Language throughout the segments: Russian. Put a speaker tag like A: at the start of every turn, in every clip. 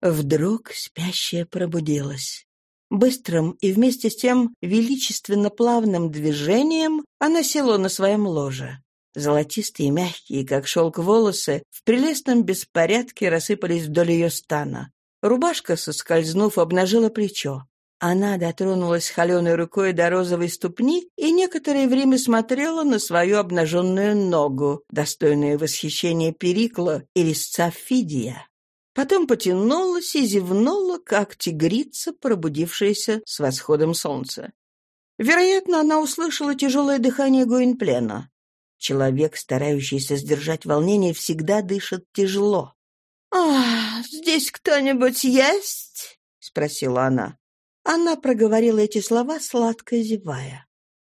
A: Вдруг спящая пробудилась. Быстрым и вместе с тем величественно плавным движением она села на своем ложе. Золотистые, мягкие, как шелк волосы, в прелестном беспорядке рассыпались вдоль ее стана. Рубашка, соскользнув, обнажила плечо. Она дотронулась холеной рукой до розовой ступни и некоторое время смотрела на свою обнаженную ногу, достойную восхищения Перикла и резца Фидия. Потом потянулась и зевнула, как тигрица, пробудившаяся с восходом солнца. Вероятно, она услышала тяжелое дыхание Гуинплена. Человек, старающийся сдержать волнение, всегда дышит тяжело. «А, здесь кто-нибудь есть?» — спросила она. Она проговорила эти слова, сладко зевая.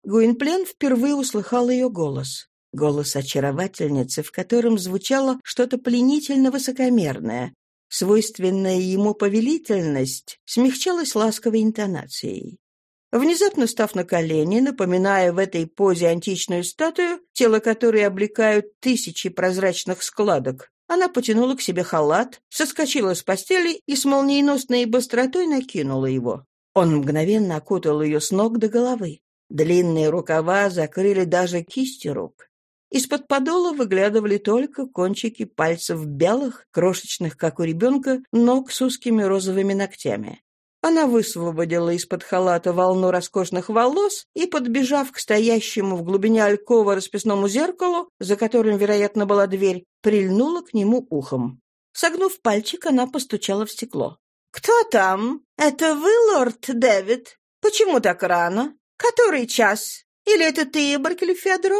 A: Гуинплен впервые услыхал ее голос. Голос очаровательницы, в котором звучало что-то пленительно высокомерное. Свойственная ему повелительность смягчалась ласковой интонацией. Внезапно став на колени, напоминая в этой позе античную статую, тело которой облекают тысячи прозрачных складок, она потянула к себе халат, соскочила с постели и с молниеносной быстротой накинула его. Он мгновенно окутал ее с ног до головы. Длинные рукава закрыли даже кисти рук. Из-под подола выглядывали только кончики пальцев белых, крошечных, как у ребенка, ног с узкими розовыми ногтями. Она высвободила из-под халата волну роскошных волос и, подбежав к стоящему в глубине алькова расписному зеркалу, за которым, вероятно, была дверь, прильнула к нему ухом. Согнув пальчик, она постучала в стекло. «Кто там? Это вы, лорд Дэвид? Почему так рано? Который час? Или это ты, Баркелефедро?»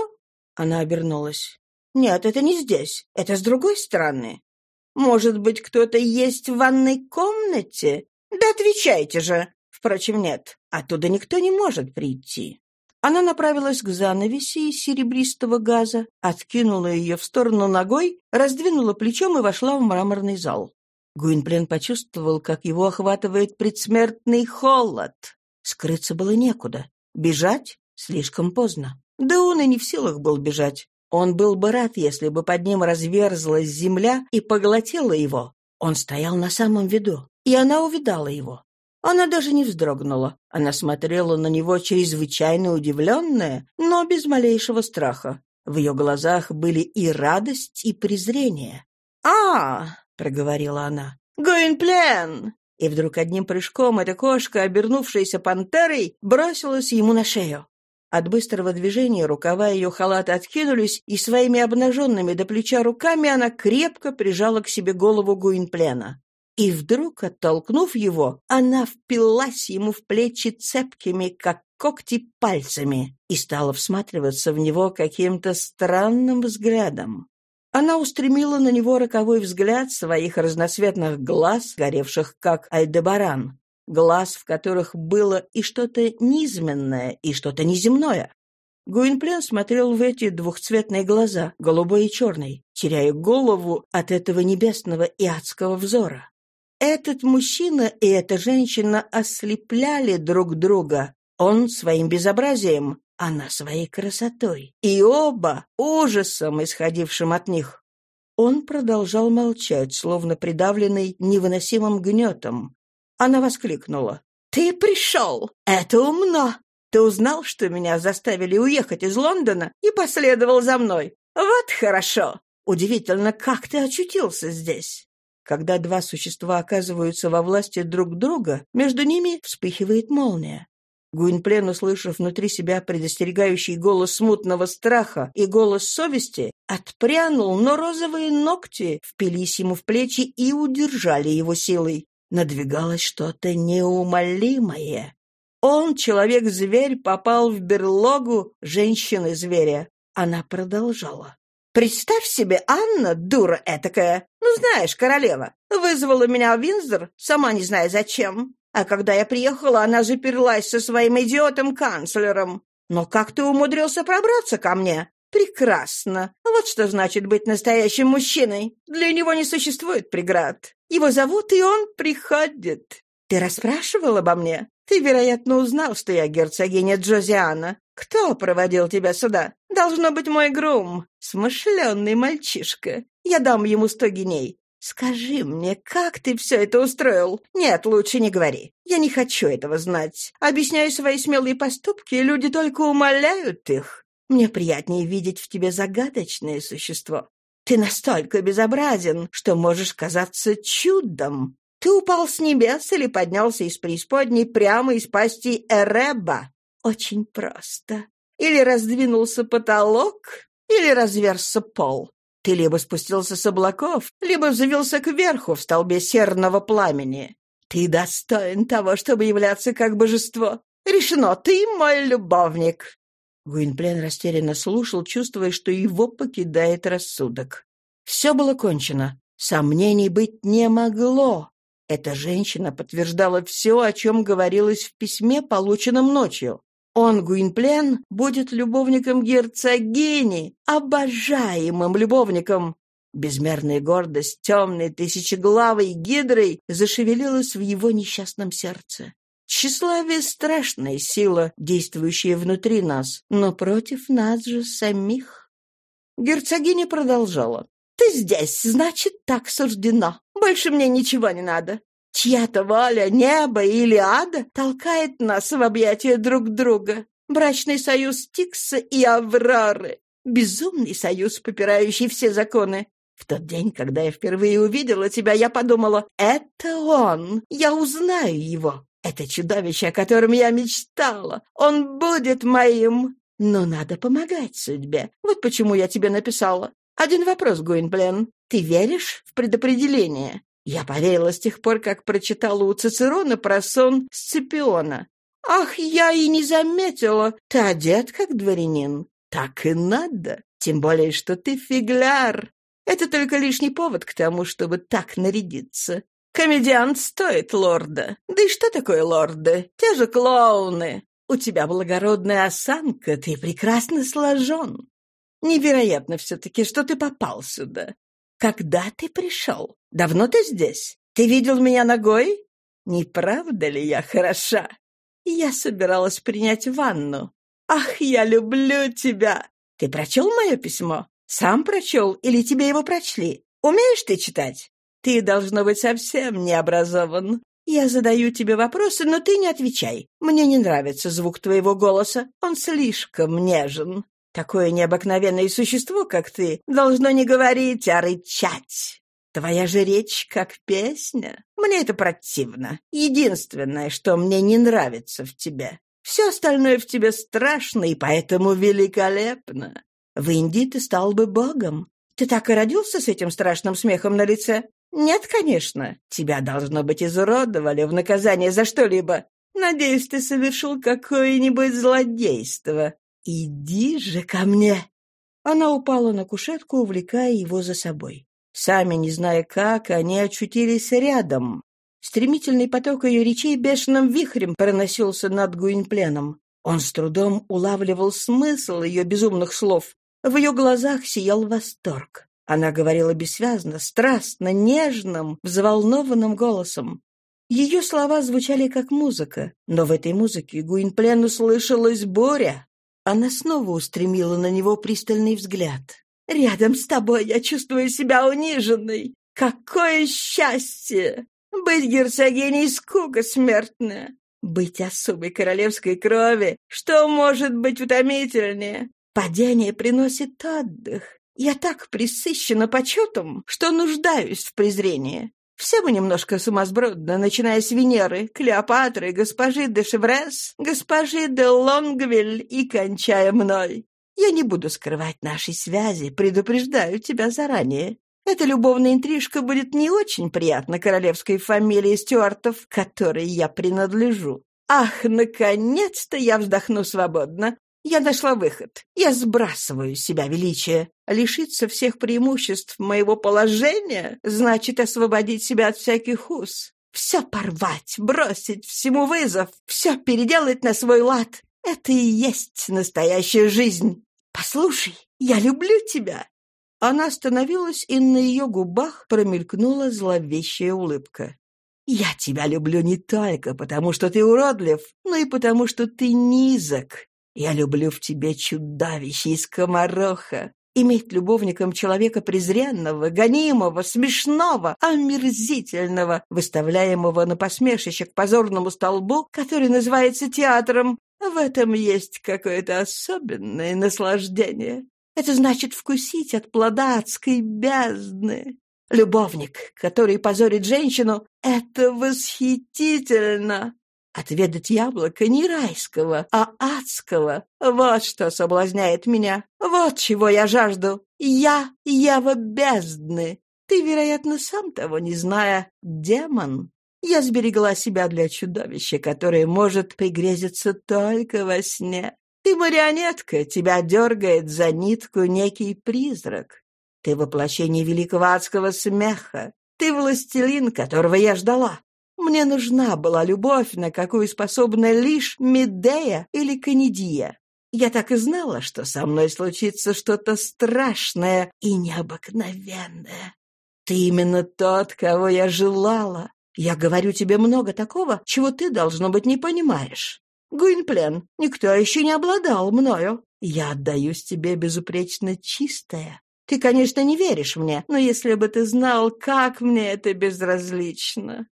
A: Она обернулась. «Нет, это не здесь. Это с другой стороны. Может быть, кто-то есть в ванной комнате? Да отвечайте же. Впрочем, нет. Оттуда никто не может прийти». Она направилась к занавеси из серебристого газа, откинула ее в сторону ногой, раздвинула плечом и вошла в мраморный зал. Гуинплен почувствовал, как его охватывает предсмертный холод. Скрыться было некуда. Бежать слишком поздно. Да он и не в силах был бежать. Он был бы рад, если бы под ним разверзлась земля и поглотила его. Он стоял на самом виду, и она увидала его. Она даже не вздрогнула. Она смотрела на него чрезвычайно удивленная, но без малейшего страха. В ее глазах были и радость, и презрение. «А, — проговорила она. «Гуинплен!» И вдруг одним прыжком эта кошка, обернувшаяся пантерой, бросилась ему на шею. От быстрого движения рукава ее халата откинулись, и своими обнаженными до плеча руками она крепко прижала к себе голову Гуинплена. И вдруг, оттолкнув его, она впилась ему в плечи цепкими, как когти, пальцами и стала всматриваться в него каким-то странным взглядом. Она устремила на него роковой взгляд своих разноцветных глаз, горевших как альдебаран, глаз, в которых было и что-то низменное, и что-то неземное. Гуинплен смотрел в эти двухцветные глаза, голубой и черный, теряя голову от этого небесного и адского взора. Этот мужчина и эта женщина ослепляли друг друга. Он своим безобразием, она своей красотой, и оба ужасом, исходившим от них. Он продолжал молчать, словно придавленный невыносимым гнетом. Она воскликнула. «Ты пришел! Это умно! Ты узнал, что меня заставили уехать из Лондона и последовал за мной. Вот хорошо! Удивительно, как ты очутился здесь!» Когда два существа оказываются во власти друг друга, между ними вспыхивает молния. Гуинплен, услышав внутри себя предостерегающий голос смутного страха и голос совести, отпрянул, но розовые ногти впились ему в плечи и удержали его силой. Надвигалось что-то неумолимое. Он, человек-зверь, попал в берлогу женщины-зверя. Она продолжала. «Представь себе, Анна, дура этакая, ну, знаешь, королева, вызвала меня в Винзор, сама не зная зачем. А когда я приехала, она заперлась со своим идиотом-канцлером. Но как ты умудрился пробраться ко мне? Прекрасно. Вот что значит быть настоящим мужчиной. Для него не существует преград. Его зовут, и он приходит. Ты расспрашивал обо мне? Ты, вероятно, узнал, что я герцогиня Джозиана. Кто проводил тебя сюда? Должно быть мой грум. Смышленный мальчишка. Я дам ему сто геней. Скажи мне, как ты все это устроил? Нет, лучше не говори. Я не хочу этого знать. Объясняю свои смелые поступки, люди только умоляют их. Мне приятнее видеть в тебе загадочное существо. Ты настолько безобразен, что можешь казаться чудом. Ты упал с небес или поднялся из преисподней прямо из пасти Эреба. Очень просто. Или раздвинулся потолок, или разверзся пол. Ты либо спустился с облаков, либо взвился кверху в столбе серного пламени. Ты достоин того, чтобы являться как божество. Решено, ты мой любовник. Гуинплен растерянно слушал, чувствуя, что его покидает рассудок. Все было кончено. Сомнений быть не могло. Эта женщина подтверждала все, о чем говорилось в письме, полученном ночью. Он, Гуинплен, будет любовником герцогини, обожаемым любовником. Безмерная гордость темной тысячеглавой гидрой зашевелилась в его несчастном сердце. Тщеславие — страшная сила, действующая внутри нас, но против нас же самих. Герцогиня продолжала. «Ты здесь, значит, так суждено. Больше мне ничего не надо. Чья-то воля, небо или ада толкает нас в объятия друг друга. Брачный союз Тикса и Авроры. Безумный союз, попирающий все законы. В тот день, когда я впервые увидела тебя, я подумала, это он, я узнаю его. Это чудовище, о котором я мечтала. Он будет моим. Но надо помогать судьбе. Вот почему я тебе написала. Один вопрос, Гуинплен. Ты веришь в предопределение? Я поверила с тех пор, как прочитала у Цицерона про сон Сципиона. Ах, я и не заметила. Ты одет как дворянин. Так и надо. Тем более, что ты фигляр. Это только лишний повод к тому, чтобы так нарядиться. Комедиант стоит лорда. Да и что такое лорды? Те же клоуны. У тебя благородная осанка, ты прекрасно сложен. Невероятно все-таки, что ты попал сюда. Когда ты пришел? Давно ты здесь? Ты видел меня ногой? Не правда ли я хороша? Я собиралась принять ванну. Ах, я люблю тебя! Ты прочел мое письмо? Сам прочел или тебе его прочли? Умеешь ты читать? Ты, должно быть, совсем не образован. Я задаю тебе вопросы, но ты не отвечай. Мне не нравится звук твоего голоса. Он слишком нежен. Такое необыкновенное существо, как ты, должно не говорить, а рычать. Твоя же речь как песня. Мне это противно. Единственное, что мне не нравится в тебе. Все остальное в тебе страшно и поэтому великолепно. В Индии ты стал бы богом. Ты так и родился с этим страшным смехом на лице? «Нет, конечно. Тебя, должно быть, изуродовали в наказание за что-либо. Надеюсь, ты совершил какое-нибудь злодейство. Иди же ко мне!» Она упала на кушетку, увлекая его за собой. Сами, не зная как, они очутились рядом. Стремительный поток ее речей бешеным вихрем проносился над Гуинпленом. Он с трудом улавливал смысл ее безумных слов. В ее глазах сиял восторг. Она говорила бессвязно, страстно, нежным, взволнованным голосом. Ее слова звучали как музыка, но в этой музыке Гуинплен услышалась буря. Она снова устремила на него пристальный взгляд. «Рядом с тобой я чувствую себя униженной. Какое счастье! Быть герцогиней скука смертная. Быть особой королевской крови, что может быть утомительнее? Падение приносит отдых, я так присыщена почетом, что нуждаюсь в презрении. Все мы немножко сумасбродно, начиная с Венеры, Клеопатры, госпожи де Шеврес, госпожи де Лонгвиль и кончая мной. Я не буду скрывать нашей связи, предупреждаю тебя заранее. Эта любовная интрижка будет не очень приятна королевской фамилии Стюартов, которой я принадлежу. Ах, наконец-то я вздохну свободно. Я нашла выход. Я сбрасываю с себя величие. Лишиться всех преимуществ моего положения значит освободить себя от всяких уз. Все порвать, бросить всему вызов, все переделать на свой лад. Это и есть настоящая жизнь. Послушай, я люблю тебя. Она остановилась, и на ее губах промелькнула зловещая улыбка. «Я тебя люблю не только потому, что ты уродлив, но и потому, что ты низок, я люблю в тебе чудовище и скомороха. Иметь любовником человека презренного, гонимого, смешного, омерзительного, выставляемого на посмешище к позорному столбу, который называется театром, в этом есть какое-то особенное наслаждение. Это значит вкусить от плода адской бездны. Любовник, который позорит женщину, это восхитительно. Отведать яблоко не райского, а адского. Вот что соблазняет меня. Вот чего я жажду. Я — Ева бездны. Ты, вероятно, сам того не зная, демон. Я сберегла себя для чудовища, которое может пригрезиться только во сне. Ты марионетка, тебя дергает за нитку некий призрак. Ты воплощение великого адского смеха. Ты властелин, которого я ждала. Мне нужна была любовь, на какую способна лишь Медея или Канидия. Я так и знала, что со мной случится что-то страшное и необыкновенное. Ты именно тот, кого я желала. Я говорю тебе много такого, чего ты, должно быть, не понимаешь. Гуинплен, никто еще не обладал мною. Я отдаюсь тебе безупречно чистое. Ты, конечно, не веришь мне, но если бы ты знал, как мне это безразлично.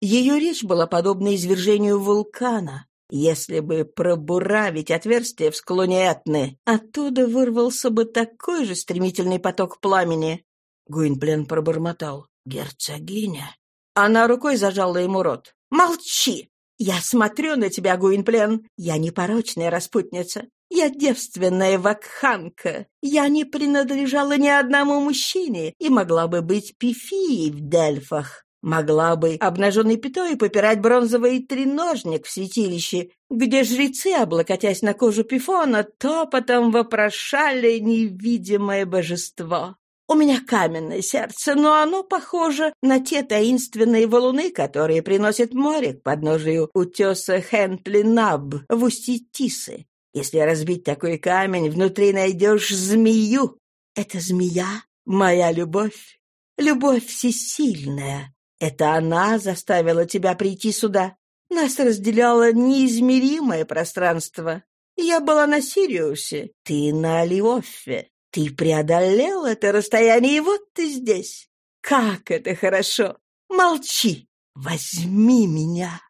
A: Ее речь была подобна извержению вулкана. Если бы пробуравить отверстие в склоне Этны, оттуда вырвался бы такой же стремительный поток пламени. Гуинплен пробормотал. «Герцогиня». Она рукой зажала ему рот. «Молчи! Я смотрю на тебя, Гуинплен. Я непорочная распутница. Я девственная вакханка. Я не принадлежала ни одному мужчине и могла бы быть пифией в Дельфах. Могла бы обнаженной пятой попирать бронзовый треножник в святилище, где жрецы, облокотясь на кожу пифона, топотом вопрошали невидимое божество. У меня каменное сердце, но оно похоже на те таинственные валуны, которые приносит море к подножию утеса Хентли-Наб в устье Тисы. Если разбить такой камень, внутри найдешь змею. Это змея — моя любовь. Любовь всесильная, это она заставила тебя прийти сюда. Нас разделяло неизмеримое пространство. Я была на Сириусе, ты на Алиоффе. Ты преодолел это расстояние, и вот ты здесь. Как это хорошо! Молчи! Возьми меня!»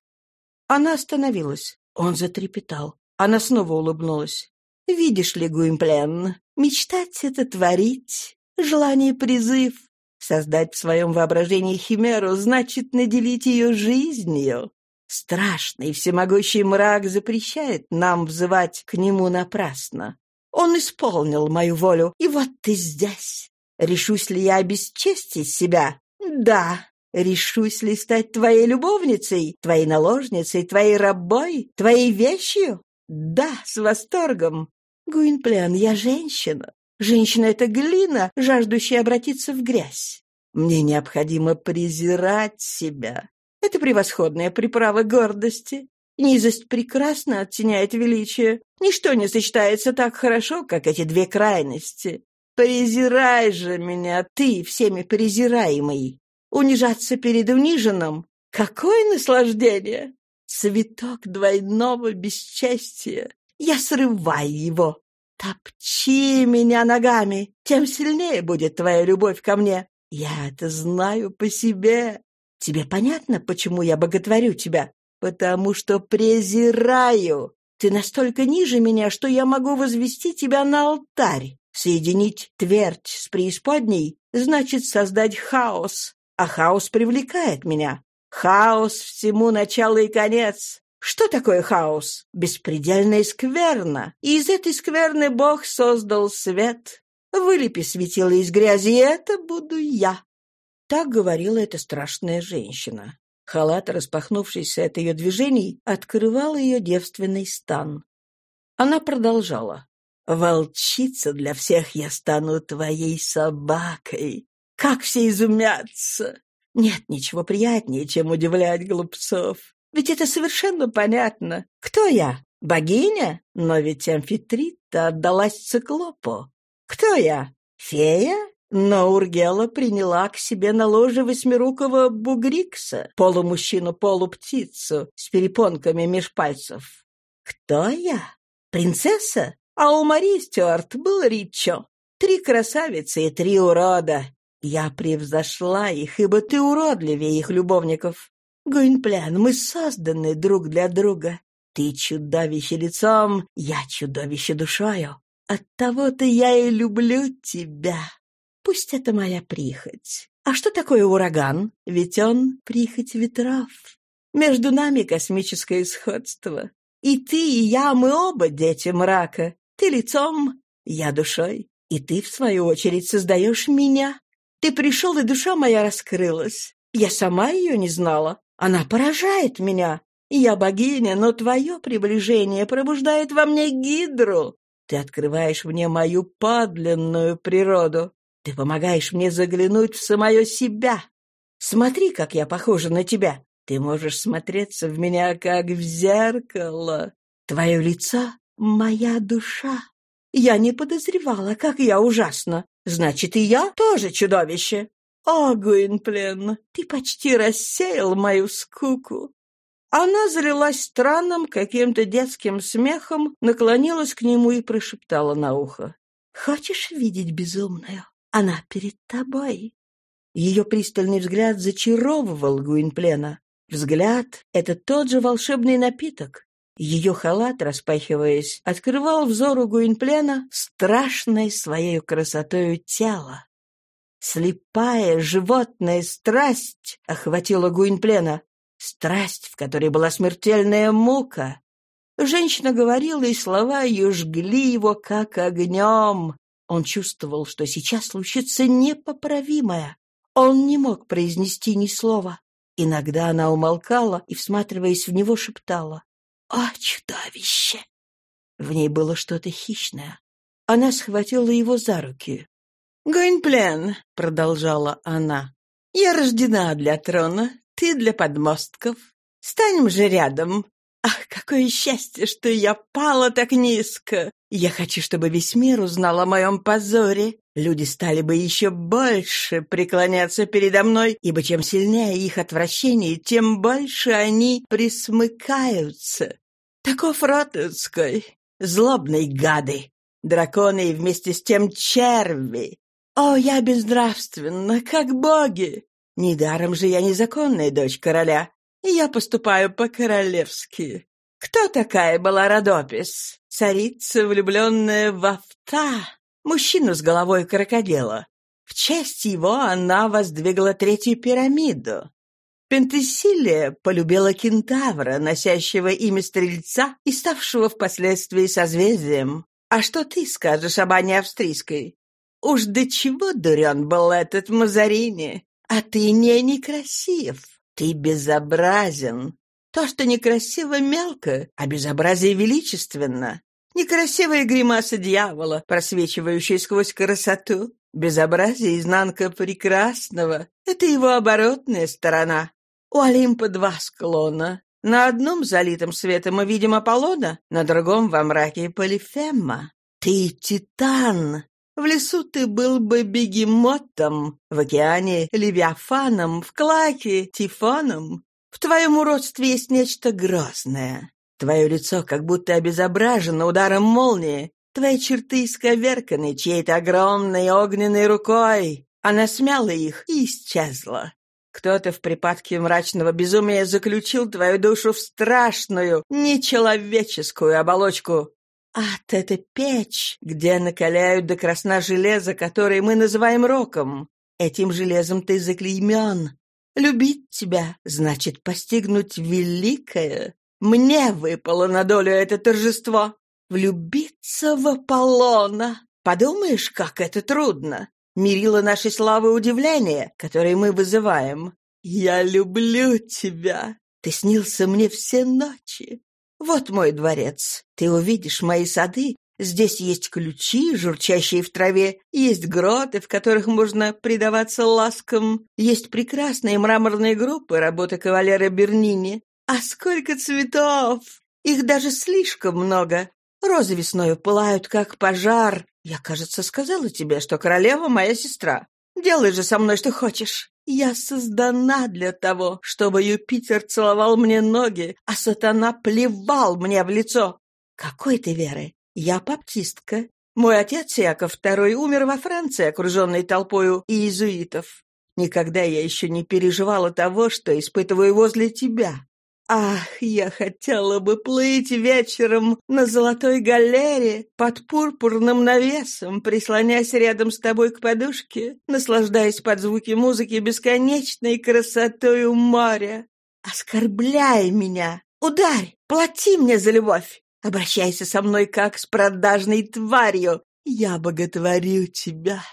A: Она остановилась. Он затрепетал. Она снова улыбнулась. «Видишь ли, Гуимплен, мечтать — это творить. Желание — призыв. Создать в своем воображении химеру значит наделить ее жизнью. Страшный всемогущий мрак запрещает нам взывать к нему напрасно. Он исполнил мою волю, и вот ты здесь. Решусь ли я обесчестить себя? Да. Решусь ли стать твоей любовницей, твоей наложницей, твоей рабой, твоей вещью? Да, с восторгом. Гуинплен, я женщина. Женщина — это глина, жаждущая обратиться в грязь. Мне необходимо презирать себя. Это превосходная приправа гордости. Низость прекрасно оттеняет величие. Ничто не сочетается так хорошо, как эти две крайности. Презирай же меня, ты, всеми презираемый. Унижаться перед униженным — какое наслаждение! Цветок двойного бесчестия. Я срываю его, Топчи меня ногами, тем сильнее будет твоя любовь ко мне. Я это знаю по себе. Тебе понятно, почему я боготворю тебя? Потому что презираю. Ты настолько ниже меня, что я могу возвести тебя на алтарь. Соединить твердь с преисподней значит создать хаос, а хаос привлекает меня. Хаос всему начало и конец. Что такое хаос? Беспредельная скверна. И из этой скверны Бог создал свет. Вылепи светило из грязи, и это буду я. Так говорила эта страшная женщина. Халат, распахнувшийся от ее движений, открывал ее девственный стан. Она продолжала. «Волчица для всех я стану твоей собакой. Как все изумятся! Нет ничего приятнее, чем удивлять глупцов. Ведь это совершенно понятно. Кто я? Богиня? Но ведь Амфитрита отдалась циклопу. Кто я? Фея? Но Ургела приняла к себе на ложе восьмирукого бугрикса, полумужчину-полуптицу с перепонками меж пальцев. Кто я? Принцесса? А у Марии Стюарт был Ричо. Три красавицы и три урода. Я превзошла их, ибо ты уродливее их любовников. Гуинплян, мы созданы друг для друга. Ты чудовище лицом, я чудовище душою. Оттого-то я и люблю тебя. Пусть это моя прихоть. А что такое ураган? Ведь он — прихоть ветров. Между нами космическое сходство. И ты, и я, мы оба дети мрака. Ты лицом, я душой. И ты, в свою очередь, создаешь меня. Ты пришел, и душа моя раскрылась. Я сама ее не знала. Она поражает меня. Я богиня, но твое приближение пробуждает во мне гидру. Ты открываешь мне мою подлинную природу. Ты помогаешь мне заглянуть в самое себя. Смотри, как я похожа на тебя. Ты можешь смотреться в меня, как в зеркало. Твое лицо — моя душа. Я не подозревала, как я ужасна. Значит, и я тоже чудовище. О, Гуинплен, ты почти рассеял мою скуку. Она залилась странным каким-то детским смехом, наклонилась к нему и прошептала на ухо. «Хочешь видеть безумную? Она перед тобой». Ее пристальный взгляд зачаровывал Гуинплена. Взгляд — это тот же волшебный напиток. Ее халат, распахиваясь, открывал взору Гуинплена страшной своей красотою тело. Слепая животная страсть охватила Гуинплена. Страсть, в которой была смертельная мука. Женщина говорила, и слова ее жгли его, как огнем. Он чувствовал, что сейчас случится непоправимое. Он не мог произнести ни слова. Иногда она умолкала и, всматриваясь в него, шептала. «О, чудовище!» В ней было что-то хищное. Она схватила его за руки. «Гуинплен», — продолжала она, — «я рождена для трона, ты для подмостков. Станем же рядом. Ах, какое счастье, что я пала так низко! Я хочу, чтобы весь мир узнал о моем позоре. Люди стали бы еще больше преклоняться передо мной, ибо чем сильнее их отвращение, тем больше они присмыкаются. Таков род людской, гады, драконы и вместе с тем черви. О, я безнравственна, как боги! Недаром же я незаконная дочь короля, и я поступаю по-королевски. Кто такая была Родопис? Царица, влюбленная в Авта, мужчину с головой крокодила. В честь его она воздвигла третью пирамиду. Пентесилия полюбила кентавра, носящего имя Стрельца и ставшего впоследствии созвездием. А что ты скажешь об Анне Австрийской? Уж до чего дурен был этот Мазарини? А ты не некрасив, ты безобразен. То, что некрасиво, мелко, а безобразие величественно. Некрасивая гримаса дьявола, просвечивающая сквозь красоту. Безобразие изнанка прекрасного — это его оборотная сторона. У Олимпа два склона. На одном залитом светом мы видим Аполлона, на другом во мраке Полифемма. Ты титан, в лесу ты был бы бегемотом, в океане — левиафаном, в клаке — тифоном. В твоем уродстве есть нечто грозное. Твое лицо как будто обезображено ударом молнии. Твои черты исковерканы чьей-то огромной огненной рукой. Она смяла их и исчезла. Кто-то в припадке мрачного безумия заключил твою душу в страшную, нечеловеческую оболочку. Ад — это печь, где накаляют до красна железо, которое мы называем роком. Этим железом ты заклеймен. Любить тебя значит постигнуть великое. Мне выпало на долю это торжество. Влюбиться в Аполлона. Подумаешь, как это трудно. Мерило нашей славы удивление, которое мы вызываем. Я люблю тебя. Ты снился мне все ночи. Вот мой дворец. Ты увидишь мои сады. Здесь есть ключи, журчащие в траве, есть гроты, в которых можно предаваться ласкам, есть прекрасные мраморные группы работы кавалера Бернини. А сколько цветов! Их даже слишком много. Розы весною пылают, как пожар. Я, кажется, сказала тебе, что королева моя сестра. Делай же со мной, что хочешь. Я создана для того, чтобы Юпитер целовал мне ноги, а сатана плевал мне в лицо. Какой ты веры? Я баптистка. Мой отец Яков II умер во Франции, окруженный толпою иезуитов. Никогда я еще не переживала того, что испытываю возле тебя. Ах, я хотела бы плыть вечером на золотой галере под пурпурным навесом, прислонясь рядом с тобой к подушке, наслаждаясь под звуки музыки бесконечной красотою моря. Оскорбляй меня, ударь, плати мне за любовь, обращайся со мной как с продажной тварью, я боготворю тебя.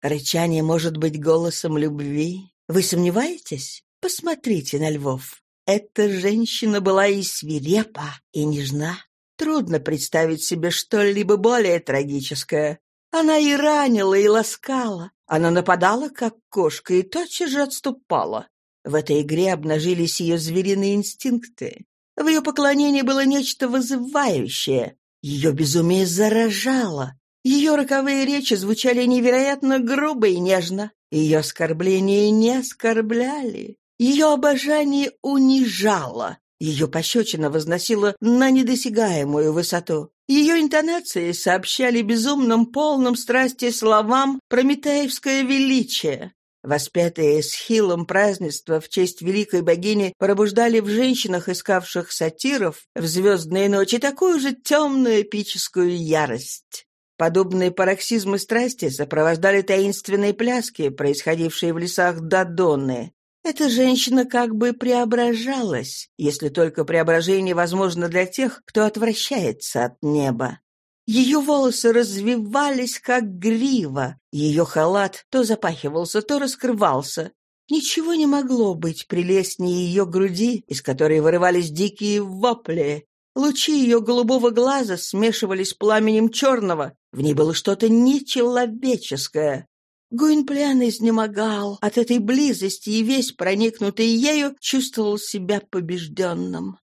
A: Рычание может быть голосом любви. Вы сомневаетесь? Посмотрите на львов. Эта женщина была и свирепа, и нежна. Трудно представить себе что-либо более трагическое. Она и ранила, и ласкала. Она нападала, как кошка, и тотчас же отступала. В этой игре обнажились ее звериные инстинкты. В ее поклонении было нечто вызывающее. Ее безумие заражало. Ее роковые речи звучали невероятно грубо и нежно. Ее оскорбления не оскорбляли. Ее обожание унижало, ее пощечина возносила на недосягаемую высоту. Ее интонации сообщали безумным, полным страсти словам прометеевское величие. Воспетые с хилом празднества в честь великой богини пробуждали в женщинах, искавших сатиров, в звездные ночи такую же темную эпическую ярость. Подобные пароксизмы страсти сопровождали таинственные пляски, происходившие в лесах Дадонны. Эта женщина как бы преображалась, если только преображение возможно для тех, кто отвращается от неба. Ее волосы развивались, как грива, ее халат то запахивался, то раскрывался. Ничего не могло быть прелестнее ее груди, из которой вырывались дикие вопли. Лучи ее голубого глаза смешивались с пламенем черного, в ней было что-то нечеловеческое. Гуинплян изнемогал от этой близости и весь проникнутый ею чувствовал себя побежденным.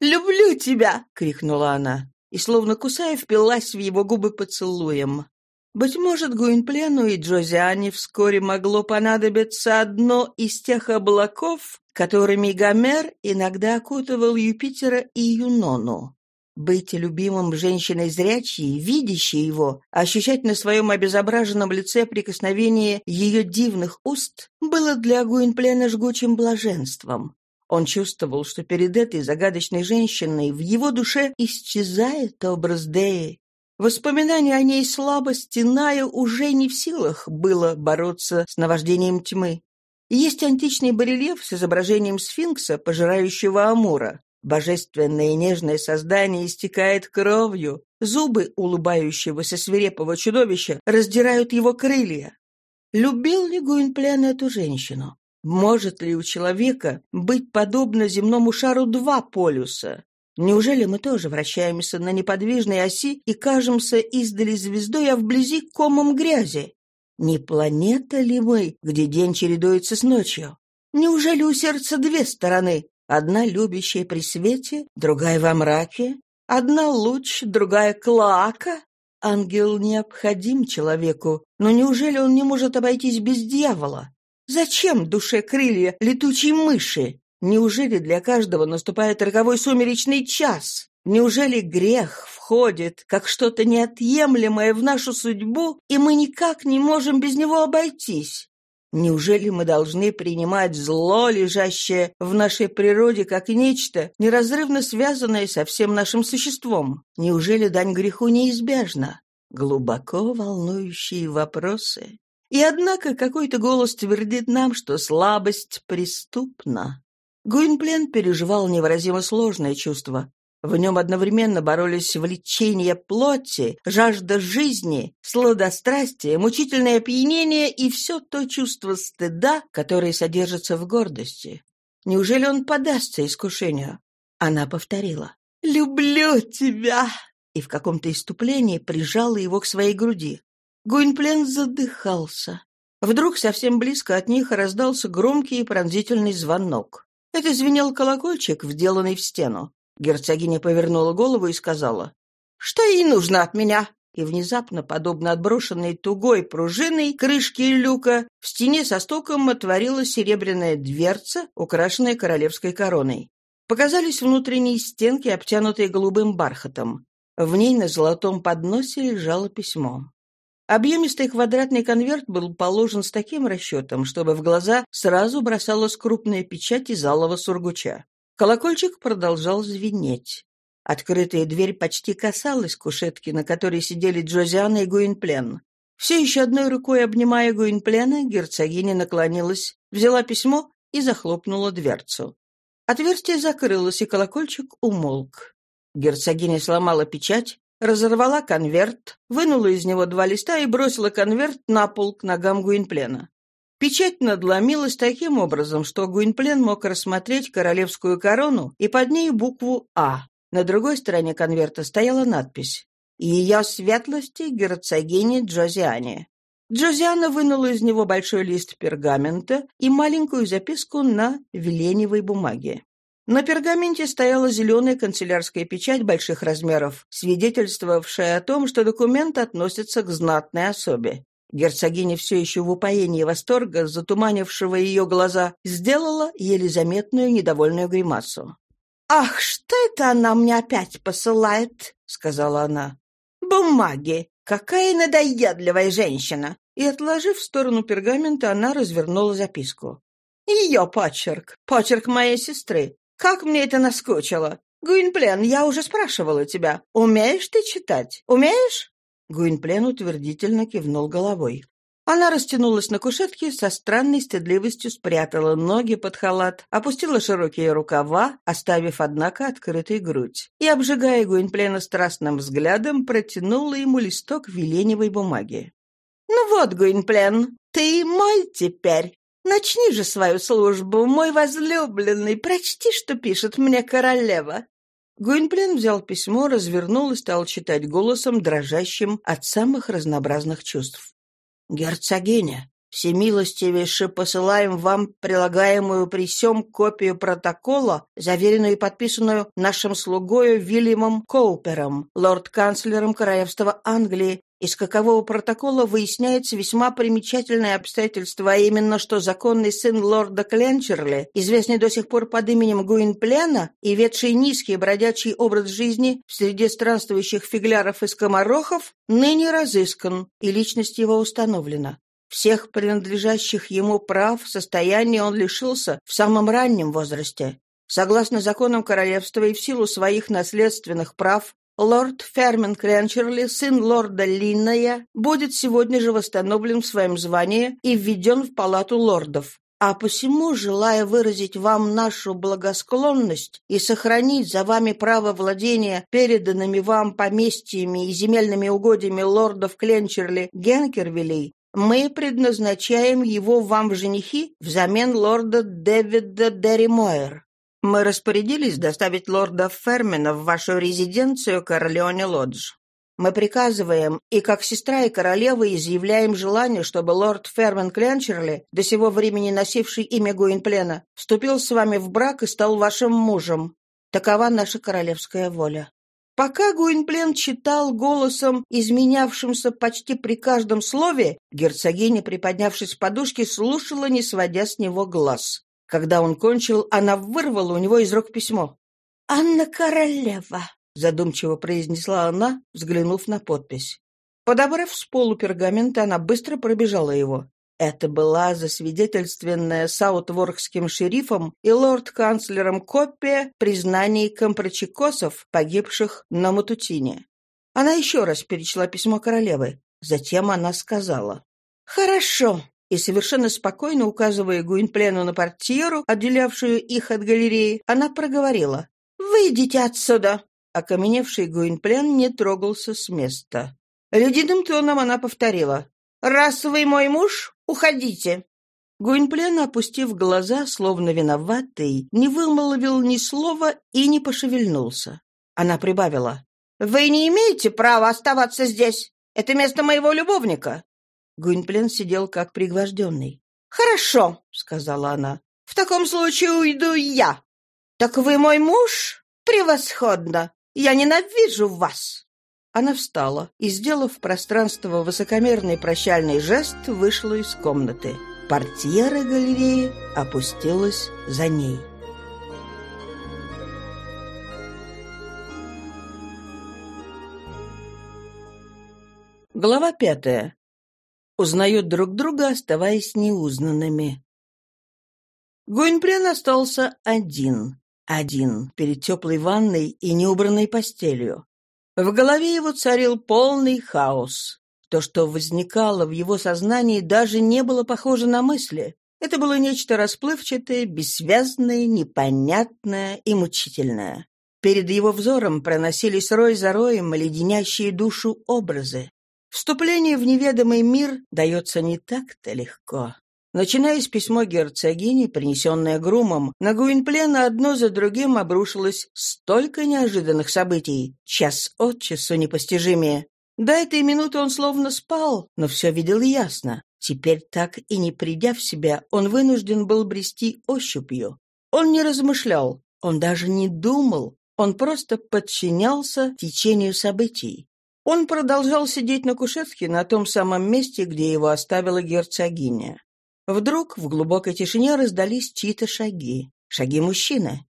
A: «Люблю тебя!» — крикнула она, и, словно кусая, впилась в его губы поцелуем. Быть может, Гуинплену и Джозиане вскоре могло понадобиться одно из тех облаков, которыми Гомер иногда окутывал Юпитера и Юнону. Быть любимым женщиной зрячей, видящей его, ощущать на своем обезображенном лице прикосновение ее дивных уст, было для Гуинплена жгучим блаженством. Он чувствовал, что перед этой загадочной женщиной в его душе исчезает образ Деи. Воспоминание о ней слабо стеная уже не в силах было бороться с наваждением тьмы. Есть античный барельеф с изображением сфинкса, пожирающего Амура. Божественное и нежное создание истекает кровью, зубы улыбающегося свирепого чудовища раздирают его крылья. Любил ли Гуинплен эту женщину? Может ли у человека быть подобно земному шару два полюса? Неужели мы тоже вращаемся на неподвижной оси и кажемся издали звездой, а вблизи комом грязи? Не планета ли мы, где день чередуется с ночью? Неужели у сердца две стороны, Одна любящая при свете, другая во мраке. Одна луч, другая клоака. Ангел необходим человеку, но неужели он не может обойтись без дьявола? Зачем душе крылья летучей мыши? Неужели для каждого наступает роковой сумеречный час? Неужели грех входит как что-то неотъемлемое в нашу судьбу, и мы никак не можем без него обойтись? Неужели мы должны принимать зло, лежащее в нашей природе, как нечто, неразрывно связанное со всем нашим существом? Неужели дань греху неизбежна? Глубоко волнующие вопросы. И однако какой-то голос твердит нам, что слабость преступна. Гуинплен переживал невыразимо сложное чувство. В нем одновременно боролись влечение плоти, жажда жизни, сладострастие, мучительное опьянение и все то чувство стыда, которое содержится в гордости. Неужели он подастся искушению? Она повторила «Люблю тебя!» и в каком-то иступлении прижала его к своей груди. Гуинплен задыхался. Вдруг совсем близко от них раздался громкий и пронзительный звонок. Это звенел колокольчик, вделанный в стену. Герцогиня повернула голову и сказала, «Что ей нужно от меня?» И внезапно, подобно отброшенной тугой пружиной крышки люка, в стене со стуком отворилась серебряная дверца, украшенная королевской короной. Показались внутренние стенки, обтянутые голубым бархатом. В ней на золотом подносе лежало письмо. Объемистый квадратный конверт был положен с таким расчетом, чтобы в глаза сразу бросалась крупная печать из алого сургуча. Колокольчик продолжал звенеть. Открытая дверь почти касалась кушетки, на которой сидели Джозиана и Гуинплен. Все еще одной рукой обнимая Гуинплена, герцогиня наклонилась, взяла письмо и захлопнула дверцу. Отверстие закрылось, и колокольчик умолк. Герцогиня сломала печать, разорвала конверт, вынула из него два листа и бросила конверт на пол к ногам Гуинплена. Печать надломилась таким образом, что Гуинплен мог рассмотреть королевскую корону и под ней букву «А». На другой стороне конверта стояла надпись «Ее светлости герцогини Джозиане». Джозиана вынула из него большой лист пергамента и маленькую записку на веленевой бумаге. На пергаменте стояла зеленая канцелярская печать больших размеров, свидетельствовавшая о том, что документ относится к знатной особе. Герцогиня все еще в упоении восторга, затуманившего ее глаза, сделала еле заметную недовольную гримасу. «Ах, что это она мне опять посылает?» — сказала она. «Бумаги! Какая надоедливая женщина!» И, отложив в сторону пергамента, она развернула записку. «Ее почерк, почерк моей сестры. Как мне это наскучило! Гуинплен, я уже спрашивала тебя, умеешь ты читать? Умеешь?» Гуинплен утвердительно кивнул головой. Она растянулась на кушетке, со странной стыдливостью спрятала ноги под халат, опустила широкие рукава, оставив, однако, открытой грудь, и, обжигая Гуинплена страстным взглядом, протянула ему листок веленевой бумаги. «Ну вот, Гуинплен, ты мой теперь. Начни же свою службу, мой возлюбленный, прочти, что пишет мне королева». Гуинплен взял письмо, развернул и стал читать голосом, дрожащим от самых разнообразных чувств. «Герцогиня, всемилостивейше посылаем вам прилагаемую при сём копию протокола, заверенную и подписанную нашим слугою Вильямом Коупером, лорд-канцлером Королевства Англии, из какового протокола выясняется весьма примечательное обстоятельство, а именно, что законный сын лорда Кленчерли, известный до сих пор под именем Гуинплена и ведший низкий бродячий образ жизни в среде странствующих фигляров и скоморохов, ныне разыскан, и личность его установлена. Всех принадлежащих ему прав, состояния он лишился в самом раннем возрасте. Согласно законам королевства и в силу своих наследственных прав, Лорд Фермен Кренчерли, сын лорда Линная, будет сегодня же восстановлен в своем звании и введен в палату лордов. А посему, желая выразить вам нашу благосклонность и сохранить за вами право владения переданными вам поместьями и земельными угодьями лордов Кленчерли Генкервилей, мы предназначаем его вам в женихи взамен лорда Дэвида Дерримойер. Мы распорядились доставить лорда Фермина в вашу резиденцию Корлеоне Лодж. Мы приказываем, и как сестра и королева изъявляем желание, чтобы лорд Фермен Кленчерли, до сего времени носивший имя Гуинплена, вступил с вами в брак и стал вашим мужем. Такова наша королевская воля». Пока Гуинплен читал голосом, изменявшимся почти при каждом слове, герцогиня, приподнявшись с подушки, слушала, не сводя с него глаз. Когда он кончил, она вырвала у него из рук письмо. «Анна Королева», — задумчиво произнесла она, взглянув на подпись. Подобрав с полу пергамент, она быстро пробежала его. Это была засвидетельственная саутворкским шерифом и лорд-канцлером копия признаний компрочекосов, погибших на Матутине. Она еще раз перечла письмо королевы. Затем она сказала. «Хорошо, и совершенно спокойно, указывая Гуинплену на портьеру, отделявшую их от галереи, она проговорила «Выйдите отсюда!» Окаменевший Гуинплен не трогался с места. Ледяным тоном она повторила «Раз вы мой муж, уходите!» Гуинплен, опустив глаза, словно виноватый, не вымолвил ни слова и не пошевельнулся. Она прибавила. «Вы не имеете права оставаться здесь. Это место моего любовника. Гуинплен сидел как пригвожденный. «Хорошо», — сказала она. «В таком случае уйду я». «Так вы мой муж? Превосходно! Я ненавижу вас!» Она встала и, сделав пространство высокомерный прощальный жест, вышла из комнаты. Портьера галереи опустилась за ней. Глава пятая. Узнают друг друга, оставаясь неузнанными. Гуинплен остался один. Один, перед теплой ванной и неубранной постелью. В голове его царил полный хаос. То, что возникало в его сознании, даже не было похоже на мысли. Это было нечто расплывчатое, бессвязное, непонятное и мучительное. Перед его взором проносились рой за роем леденящие душу образы. Вступление в неведомый мир дается не так-то легко. Начиная с письмо герцогини, принесенное Грумом, на Гуинплена одно за другим обрушилось столько неожиданных событий, час от часу непостижимее. До этой минуты он словно спал, но все видел ясно. Теперь, так и не придя в себя, он вынужден был брести ощупью. Он не размышлял, он даже не думал, он просто подчинялся течению событий. Он продолжал сидеть на кушетке на том самом месте, где его оставила герцогиня. Вдруг в глубокой тишине раздались чьи-то шаги. Шаги мужчины.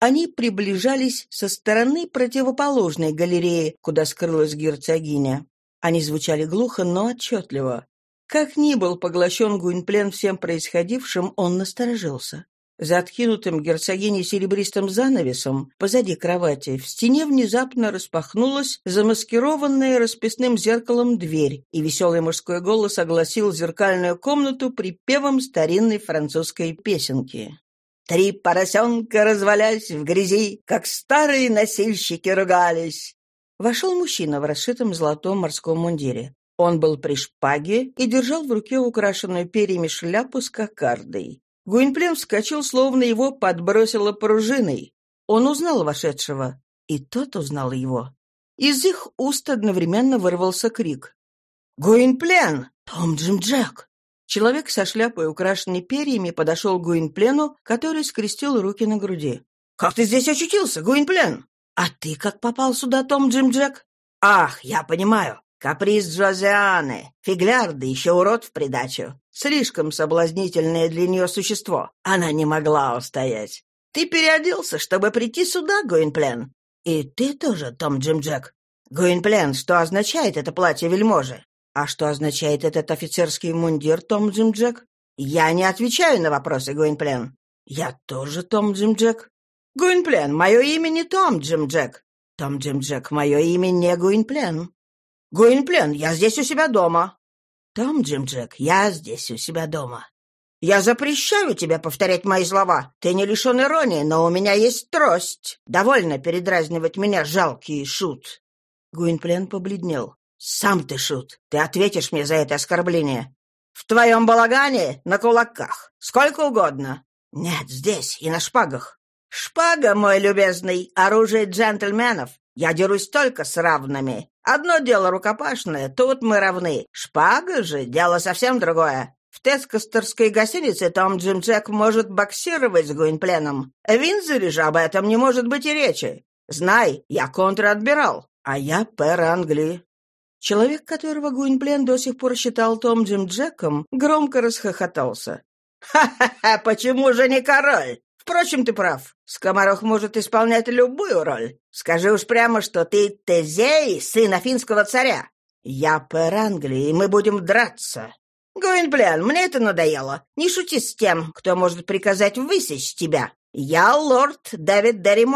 A: Они приближались со стороны противоположной галереи, куда скрылась герцогиня. Они звучали глухо, но отчетливо. Как ни был поглощен Гуинплен всем происходившим, он насторожился. За откинутым герцогиней серебристым занавесом позади кровати в стене внезапно распахнулась замаскированная расписным зеркалом дверь, и веселый мужской голос огласил зеркальную комнату припевом старинной французской песенки. «Три поросенка развалясь в грязи, как старые носильщики ругались». Вошел мужчина в расшитом золотом морском мундире. Он был при шпаге и держал в руке украшенную перьями шляпу с кокардой. Гуинплен вскочил, словно его подбросило пружиной. Он узнал вошедшего, и тот узнал его. Из их уст одновременно вырвался крик. «Гуинплен! Том Джим Джек!» Человек со шляпой, украшенной перьями, подошел к Гуинплену, который скрестил руки на груди. «Как ты здесь очутился, Гуинплен?» «А ты как попал сюда, Том Джим Джек?» «Ах, я понимаю. Каприз Джозианы. Фигляр, да еще урод в придачу. Слишком соблазнительное для нее существо. Она не могла устоять. Ты переоделся, чтобы прийти сюда, Гуинплен? И ты тоже, Том Джим Джек? Гуинплен, что означает это платье вельможи? А что означает этот офицерский мундир, Том Джим Джек? Я не отвечаю на вопросы, Гуинплен. Я тоже Том Джим Джек. Гуинплен, мое имя не Том Джим Джек. Том Джим Джек, мое имя не Гуинплен. Гуинплен, я здесь у себя дома. Том, Джим Джек, я здесь у себя дома. Я запрещаю тебе повторять мои слова. Ты не лишен иронии, но у меня есть трость. Довольно передразнивать меня, жалкий шут. Гуинплен побледнел. Сам ты шут. Ты ответишь мне за это оскорбление. В твоем балагане на кулаках. Сколько угодно. Нет, здесь и на шпагах. Шпага, мой любезный, оружие джентльменов. Я дерусь только с равными. Одно дело рукопашное, тут мы равны. Шпага же — дело совсем другое. В Тескостерской гостинице Том Джим Джек может боксировать с Гуинпленом. В Винзоре же об этом не может быть и речи. Знай, я контр-адмирал, а я пэр Англии. Человек, которого Гуинплен до сих пор считал Том Джим Джеком, громко расхохотался. «Ха-ха-ха, почему же не король? Впрочем, ты прав. Скоморох может исполнять любую роль. Скажи уж прямо, что ты Тезей, сын афинского царя. Я пэр Англии, и мы будем драться. Гуинплен, мне это надоело. Не шути с тем, кто может приказать высечь тебя. Я лорд Дэвид Дерри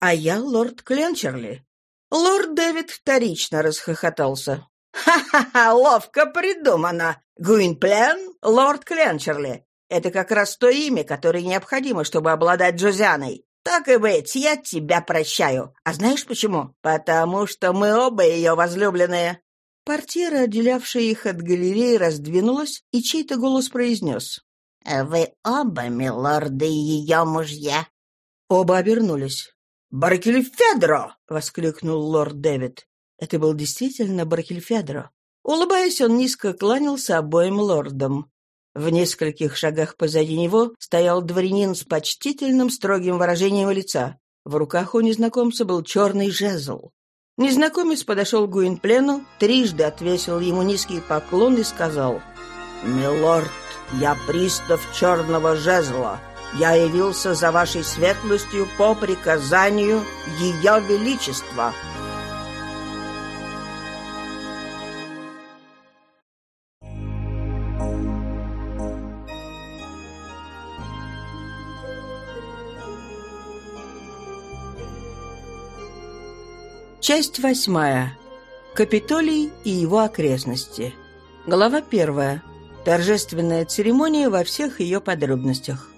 A: а я лорд Кленчерли. Лорд Дэвид вторично расхохотался. «Ха-ха-ха, ловко придумано! Гуинплен, лорд Кленчерли. Это как раз то имя, которое необходимо, чтобы обладать Джозианой. Так и быть, я тебя прощаю. А знаешь почему? Потому что мы оба ее возлюбленные». Портьера, отделявшая их от галереи, раздвинулась, и чей-то голос произнес. «Вы оба, милорды, ее мужья». Оба обернулись. «Баркельфедро!» — воскликнул лорд Дэвид. Это был действительно Баркельфедро. Улыбаясь, он низко кланялся обоим лордам. В нескольких шагах позади него стоял дворянин с почтительным строгим выражением лица. В руках у незнакомца был черный жезл. Незнакомец подошел к Гуинплену, трижды отвесил ему низкий поклон и сказал, «Милорд, я пристав черного жезла. Я явился за вашей светлостью по приказанию Ее Величества». Часть восьмая. Капитолий и его окрестности. Глава первая. Торжественная церемония во всех ее подробностях.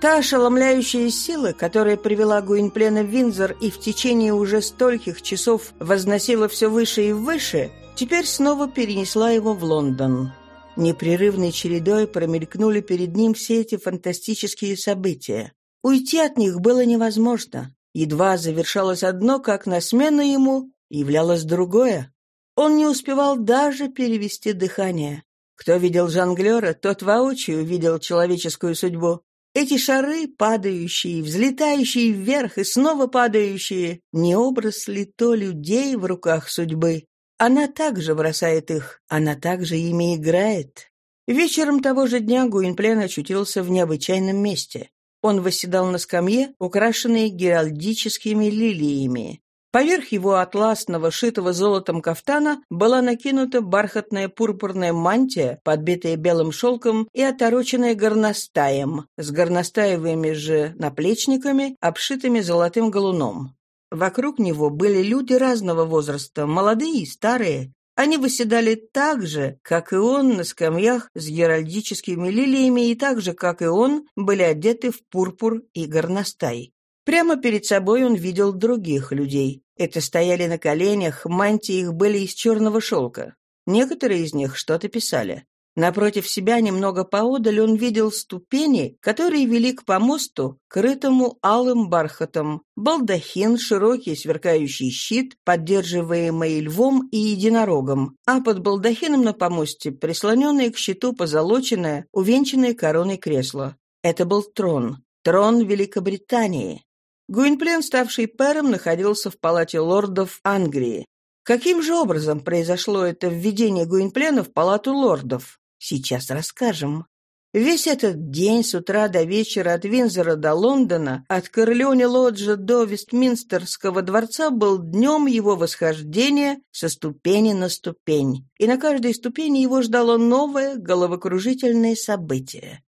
A: Та ошеломляющая сила, которая привела Гуинплена в Винзор и в течение уже стольких часов возносила все выше и выше, теперь снова перенесла его в Лондон. Непрерывной чередой промелькнули перед ним все эти фантастические события. Уйти от них было невозможно. Едва завершалось одно, как на смену ему являлось другое. Он не успевал даже перевести дыхание. Кто видел жонглера, тот воочию видел человеческую судьбу. Эти шары, падающие, взлетающие вверх и снова падающие, не образ ли то людей в руках судьбы? Она также бросает их, она также ими играет. Вечером того же дня Гуинплен очутился в необычайном месте. Он восседал на скамье, украшенной геральдическими лилиями. Поверх его атласного, шитого золотом кафтана была накинута бархатная пурпурная мантия, подбитая белым шелком и отороченная горностаем, с горностаевыми же наплечниками, обшитыми золотым галуном. Вокруг него были люди разного возраста, молодые и старые, они выседали так же, как и он, на скамьях с геральдическими лилиями, и так же, как и он, были одеты в пурпур и горностай. Прямо перед собой он видел других людей. Это стояли на коленях, мантии их были из черного шелка. Некоторые из них что-то писали. Напротив себя, немного поодаль, он видел ступени, которые вели к помосту, крытому алым бархатом, балдахин, широкий сверкающий щит, поддерживаемый львом и единорогом, а под балдахином на помосте прислоненное к щиту позолоченное, увенчанное короной кресло. Это был трон. Трон Великобритании. Гуинплен, ставший пэром, находился в палате лордов Англии. Каким же образом произошло это введение Гуинплена в палату лордов? Сейчас расскажем. Весь этот день с утра до вечера от Винзора до Лондона, от Корлеоне-Лоджа до Вестминстерского дворца был днем его восхождения со ступени на ступень, и на каждой ступени его ждало новое головокружительное событие.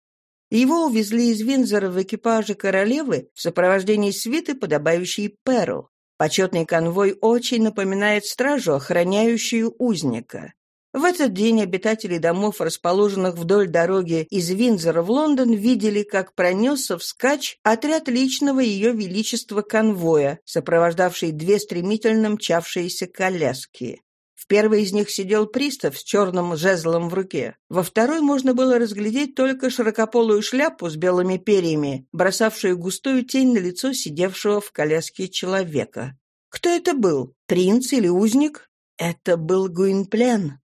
A: Его увезли из Винзора в экипаже королевы в сопровождении свиты, подобающей Перу. Почетный конвой очень напоминает стражу, охраняющую узника. В этот день обитатели домов, расположенных вдоль дороги из Винзора в Лондон, видели, как пронесся вскачь отряд личного ее величества конвоя, сопровождавший две стремительно мчавшиеся коляски. В первой из них сидел пристав с черным жезлом в руке. Во второй можно было разглядеть только широкополую шляпу с белыми перьями, бросавшую густую тень на лицо сидевшего в коляске человека. Кто это был? Принц или узник? Это был Гуинплен.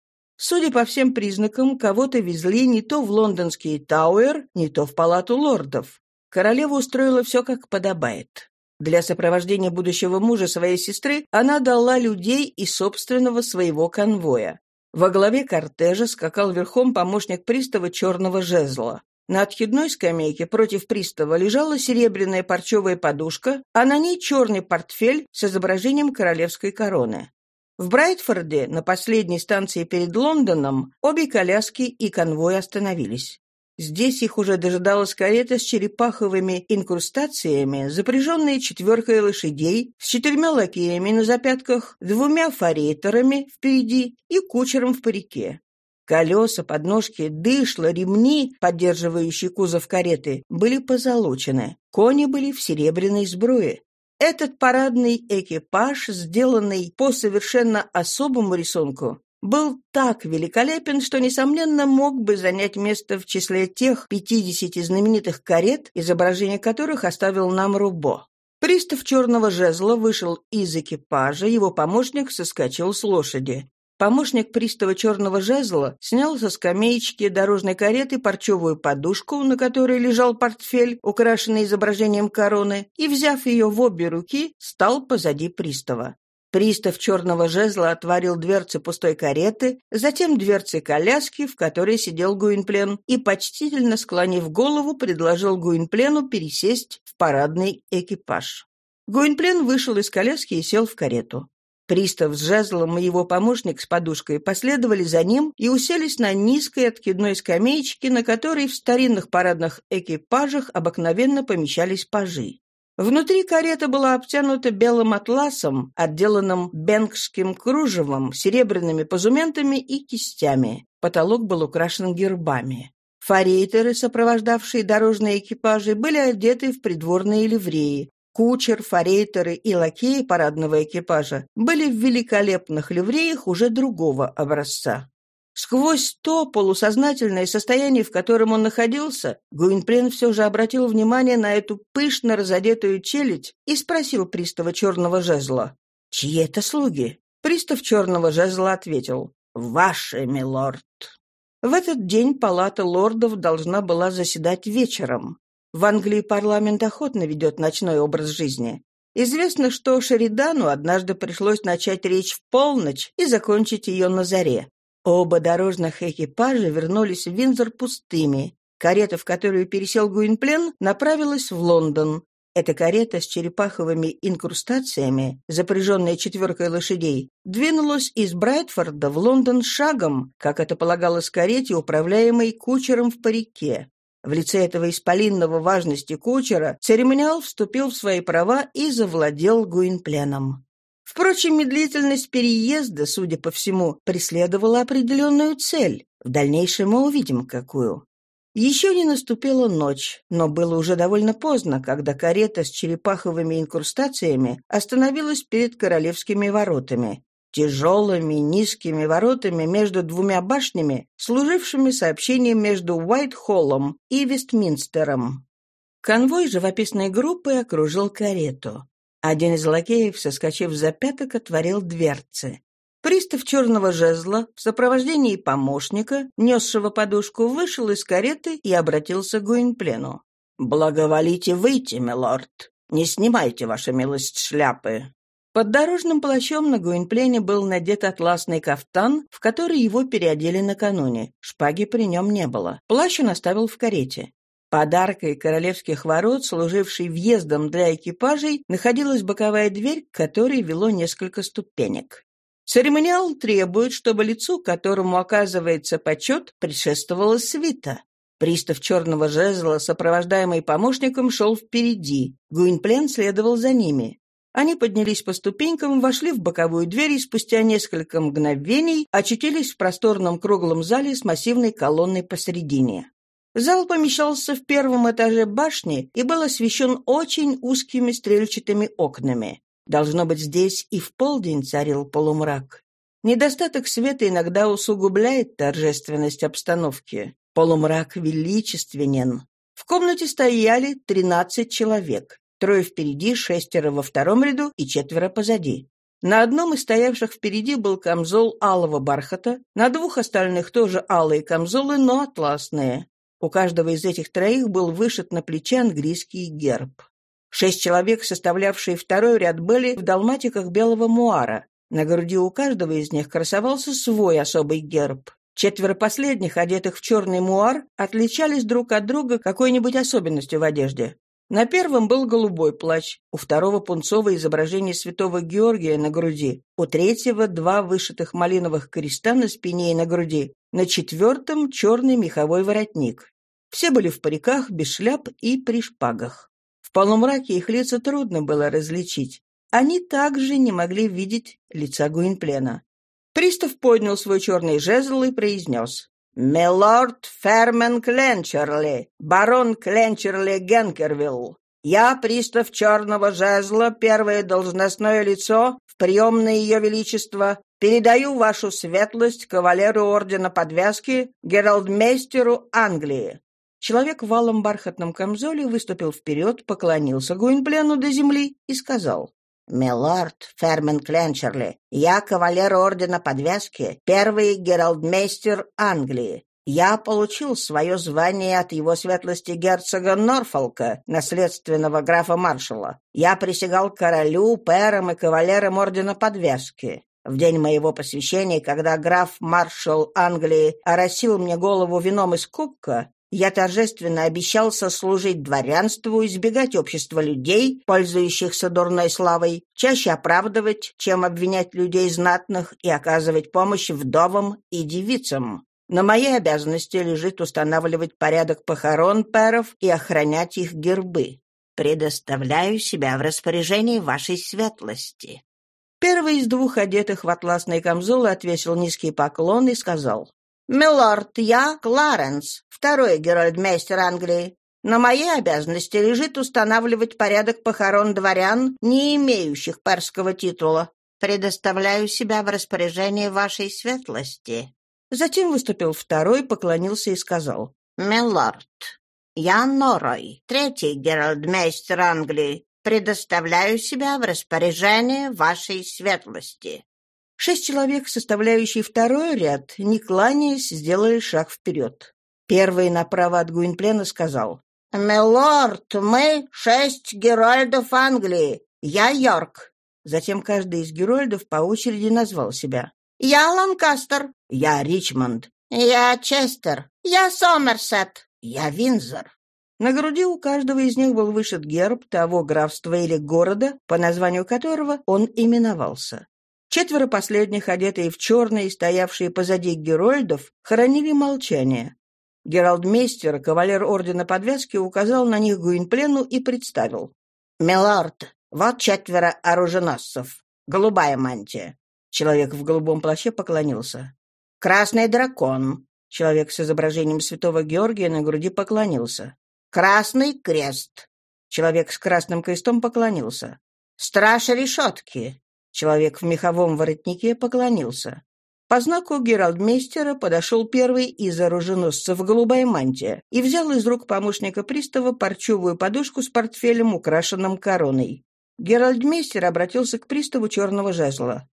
A: Судя по всем признакам, кого-то везли не то в лондонский Тауэр, не то в палату лордов. Королева устроила все как подобает. Для сопровождения будущего мужа своей сестры она дала людей и собственного своего конвоя. Во главе кортежа скакал верхом помощник пристава черного жезла. На отхидной скамейке против пристава лежала серебряная парчевая подушка, а на ней черный портфель с изображением королевской короны. В Брайтфорде, на последней станции перед Лондоном, обе коляски и конвой остановились. Здесь их уже дожидалась карета с черепаховыми инкрустациями, запряженная четверкой лошадей, с четырьмя лакеями на запятках, двумя форейтерами впереди и кучером в парике. Колеса, подножки, дышла, ремни, поддерживающие кузов кареты, были позолочены. Кони были в серебряной сбруе. Этот парадный экипаж, сделанный по совершенно особому рисунку, был так великолепен, что, несомненно, мог бы занять место в числе тех 50 знаменитых карет, изображение которых оставил нам Рубо. Пристав черного жезла вышел из экипажа, его помощник соскочил с лошади. Помощник пристава черного жезла снял со скамеечки дорожной кареты парчевую подушку, на которой лежал портфель, украшенный изображением короны, и, взяв ее в обе руки, стал позади пристава. Пристав черного жезла отворил дверцы пустой кареты, затем дверцы коляски, в которой сидел Гуинплен, и, почтительно склонив голову, предложил Гуинплену пересесть в парадный экипаж. Гуинплен вышел из коляски и сел в карету. Пристав с жезлом и его помощник с подушкой последовали за ним и уселись на низкой откидной скамеечке, на которой в старинных парадных экипажах обыкновенно помещались пажи. Внутри карета была обтянута белым атласом, отделанным бенгским кружевом, серебряными позументами и кистями. Потолок был украшен гербами. Форейтеры, сопровождавшие дорожные экипажи, были одеты в придворные ливреи. Кучер, форейтеры и лакеи парадного экипажа были в великолепных ливреях уже другого образца. Сквозь то полусознательное состояние, в котором он находился, Гуинплен все же обратил внимание на эту пышно разодетую челядь и спросил пристава черного жезла. «Чьи это слуги?» Пристав черного жезла ответил. «Ваши, милорд». В этот день палата лордов должна была заседать вечером. В Англии парламент охотно ведет ночной образ жизни. Известно, что Шеридану однажды пришлось начать речь в полночь и закончить ее на заре. Оба дорожных экипажа вернулись в Винзор пустыми. Карета, в которую пересел Гуинплен, направилась в Лондон. Эта карета с черепаховыми инкрустациями, запряженная четверкой лошадей, двинулась из Брайтфорда в Лондон шагом, как это полагалось карете, управляемой кучером в парике. В лице этого исполинного важности кучера церемониал вступил в свои права и завладел Гуинпленом. Впрочем, медлительность переезда, судя по всему, преследовала определенную цель. В дальнейшем мы увидим, какую. Еще не наступила ночь, но было уже довольно поздно, когда карета с черепаховыми инкрустациями остановилась перед королевскими воротами. Тяжелыми низкими воротами между двумя башнями, служившими сообщением между Уайт-Холлом и Вестминстером. Конвой живописной группы окружил карету. Один из лакеев, соскочив за пяток, отворил дверцы. Пристав черного жезла в сопровождении помощника, несшего подушку, вышел из кареты и обратился к Гуинплену. «Благоволите выйти, милорд. Не снимайте, ваша милость, шляпы». Под дорожным плащом на Гуинплене был надет атласный кафтан, в который его переодели накануне. Шпаги при нем не было. Плащ он оставил в карете. Подаркой королевских ворот, служившей въездом для экипажей, находилась боковая дверь, к которой вело несколько ступенек. Церемониал требует, чтобы лицу, которому оказывается почет, предшествовала свита. Пристав черного жезла, сопровождаемый помощником, шел впереди. Гуинплен следовал за ними. Они поднялись по ступенькам, вошли в боковую дверь и спустя несколько мгновений очутились в просторном круглом зале с массивной колонной посередине. Зал помещался в первом этаже башни и был освещен очень узкими стрельчатыми окнами. Должно быть, здесь и в полдень царил полумрак. Недостаток света иногда усугубляет торжественность обстановки. Полумрак величественен. В комнате стояли тринадцать человек. Трое впереди, шестеро во втором ряду и четверо позади. На одном из стоявших впереди был камзол алого бархата, на двух остальных тоже алые камзолы, но атласные. У каждого из этих троих был вышит на плече английский герб. Шесть человек, составлявшие второй ряд, были в далматиках белого муара. На груди у каждого из них красовался свой особый герб. Четверо последних, одетых в черный муар, отличались друг от друга какой-нибудь особенностью в одежде. На первом был голубой плащ, у второго пунцовое изображение святого Георгия на груди, у третьего два вышитых малиновых креста на спине и на груди, на четвертом черный меховой воротник. Все были в париках, без шляп и при шпагах. В полумраке их лица трудно было различить. Они также не могли видеть лица Гуинплена. Пристав поднял свой черный жезл и произнес. «Милорд Фермен Кленчерли, барон Кленчерли Генкервилл, я, пристав черного жезла, первое должностное лицо в приемное ее величество, передаю вашу светлость кавалеру ордена подвязки, гералдмейстеру Англии. Человек в валом бархатном камзоле выступил вперед, поклонился Гуинплену до земли и сказал. «Милорд Фермен Кленчерли, я кавалер ордена подвязки, первый гералдмейстер Англии. Я получил свое звание от его светлости герцога Норфолка, наследственного графа-маршала. Я присягал королю, пэрам и кавалерам ордена подвязки. В день моего посвящения, когда граф-маршал Англии оросил мне голову вином из кубка, я торжественно обещал сослужить дворянству, избегать общества людей, пользующихся дурной славой, чаще оправдывать, чем обвинять людей знатных и оказывать помощь вдовам и девицам. На моей обязанности лежит устанавливать порядок похорон пэров и охранять их гербы.
B: Предоставляю себя в распоряжении вашей светлости».
A: Первый из двух одетых в атласные камзолы отвесил низкий поклон и сказал.
B: «Милорд, я Кларенс, второй герольдмейстер Англии. На моей обязанности лежит устанавливать порядок похорон дворян, не имеющих перского титула. Предоставляю себя в распоряжение вашей светлости».
A: Затем выступил второй, поклонился и сказал.
B: «Милорд, я Норой, третий геральдмейстер Англии. Предоставляю себя в распоряжение вашей светлости».
A: Шесть человек, составляющие второй ряд, не кланяясь, сделали шаг вперед. Первый направо от Гуинплена сказал.
B: «Милорд, мы шесть герольдов Англии. Я Йорк».
A: Затем каждый из герольдов по очереди назвал себя.
B: «Я Ланкастер».
A: «Я Ричмонд».
B: «Я Честер». «Я Сомерсет». «Я Винзор».
A: На груди у каждого из них был вышит герб того графства или города, по названию которого он именовался. Четверо последних, одетые в черные стоявшие позади герольдов, хранили молчание. Гералдмейстер, кавалер ордена подвязки, указал на них Гуинплену и представил.
B: «Милорд, вот четверо оруженосцев. Голубая мантия».
A: Человек в голубом плаще поклонился.
B: «Красный дракон».
A: Человек с изображением святого Георгия на груди поклонился.
B: Красный крест.
A: Человек с красным крестом поклонился.
B: Страж решетки.
A: Человек в меховом воротнике поклонился. По знаку геральдмейстера подошел первый из оруженосцев в голубой мантии и взял из рук помощника пристава парчевую подушку с портфелем, украшенным короной. Геральдмейстер обратился к приставу черного жезла.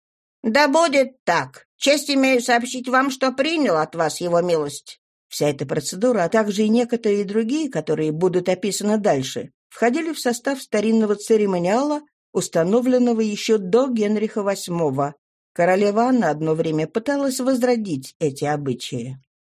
B: «Да будет так. Честь имею сообщить вам, что принял от вас его милость.
A: Вся эта процедура, а также и некоторые другие, которые будут описаны дальше, входили в состав старинного церемониала, установленного еще до Генриха VIII. Королева Анна одно время пыталась возродить эти обычаи.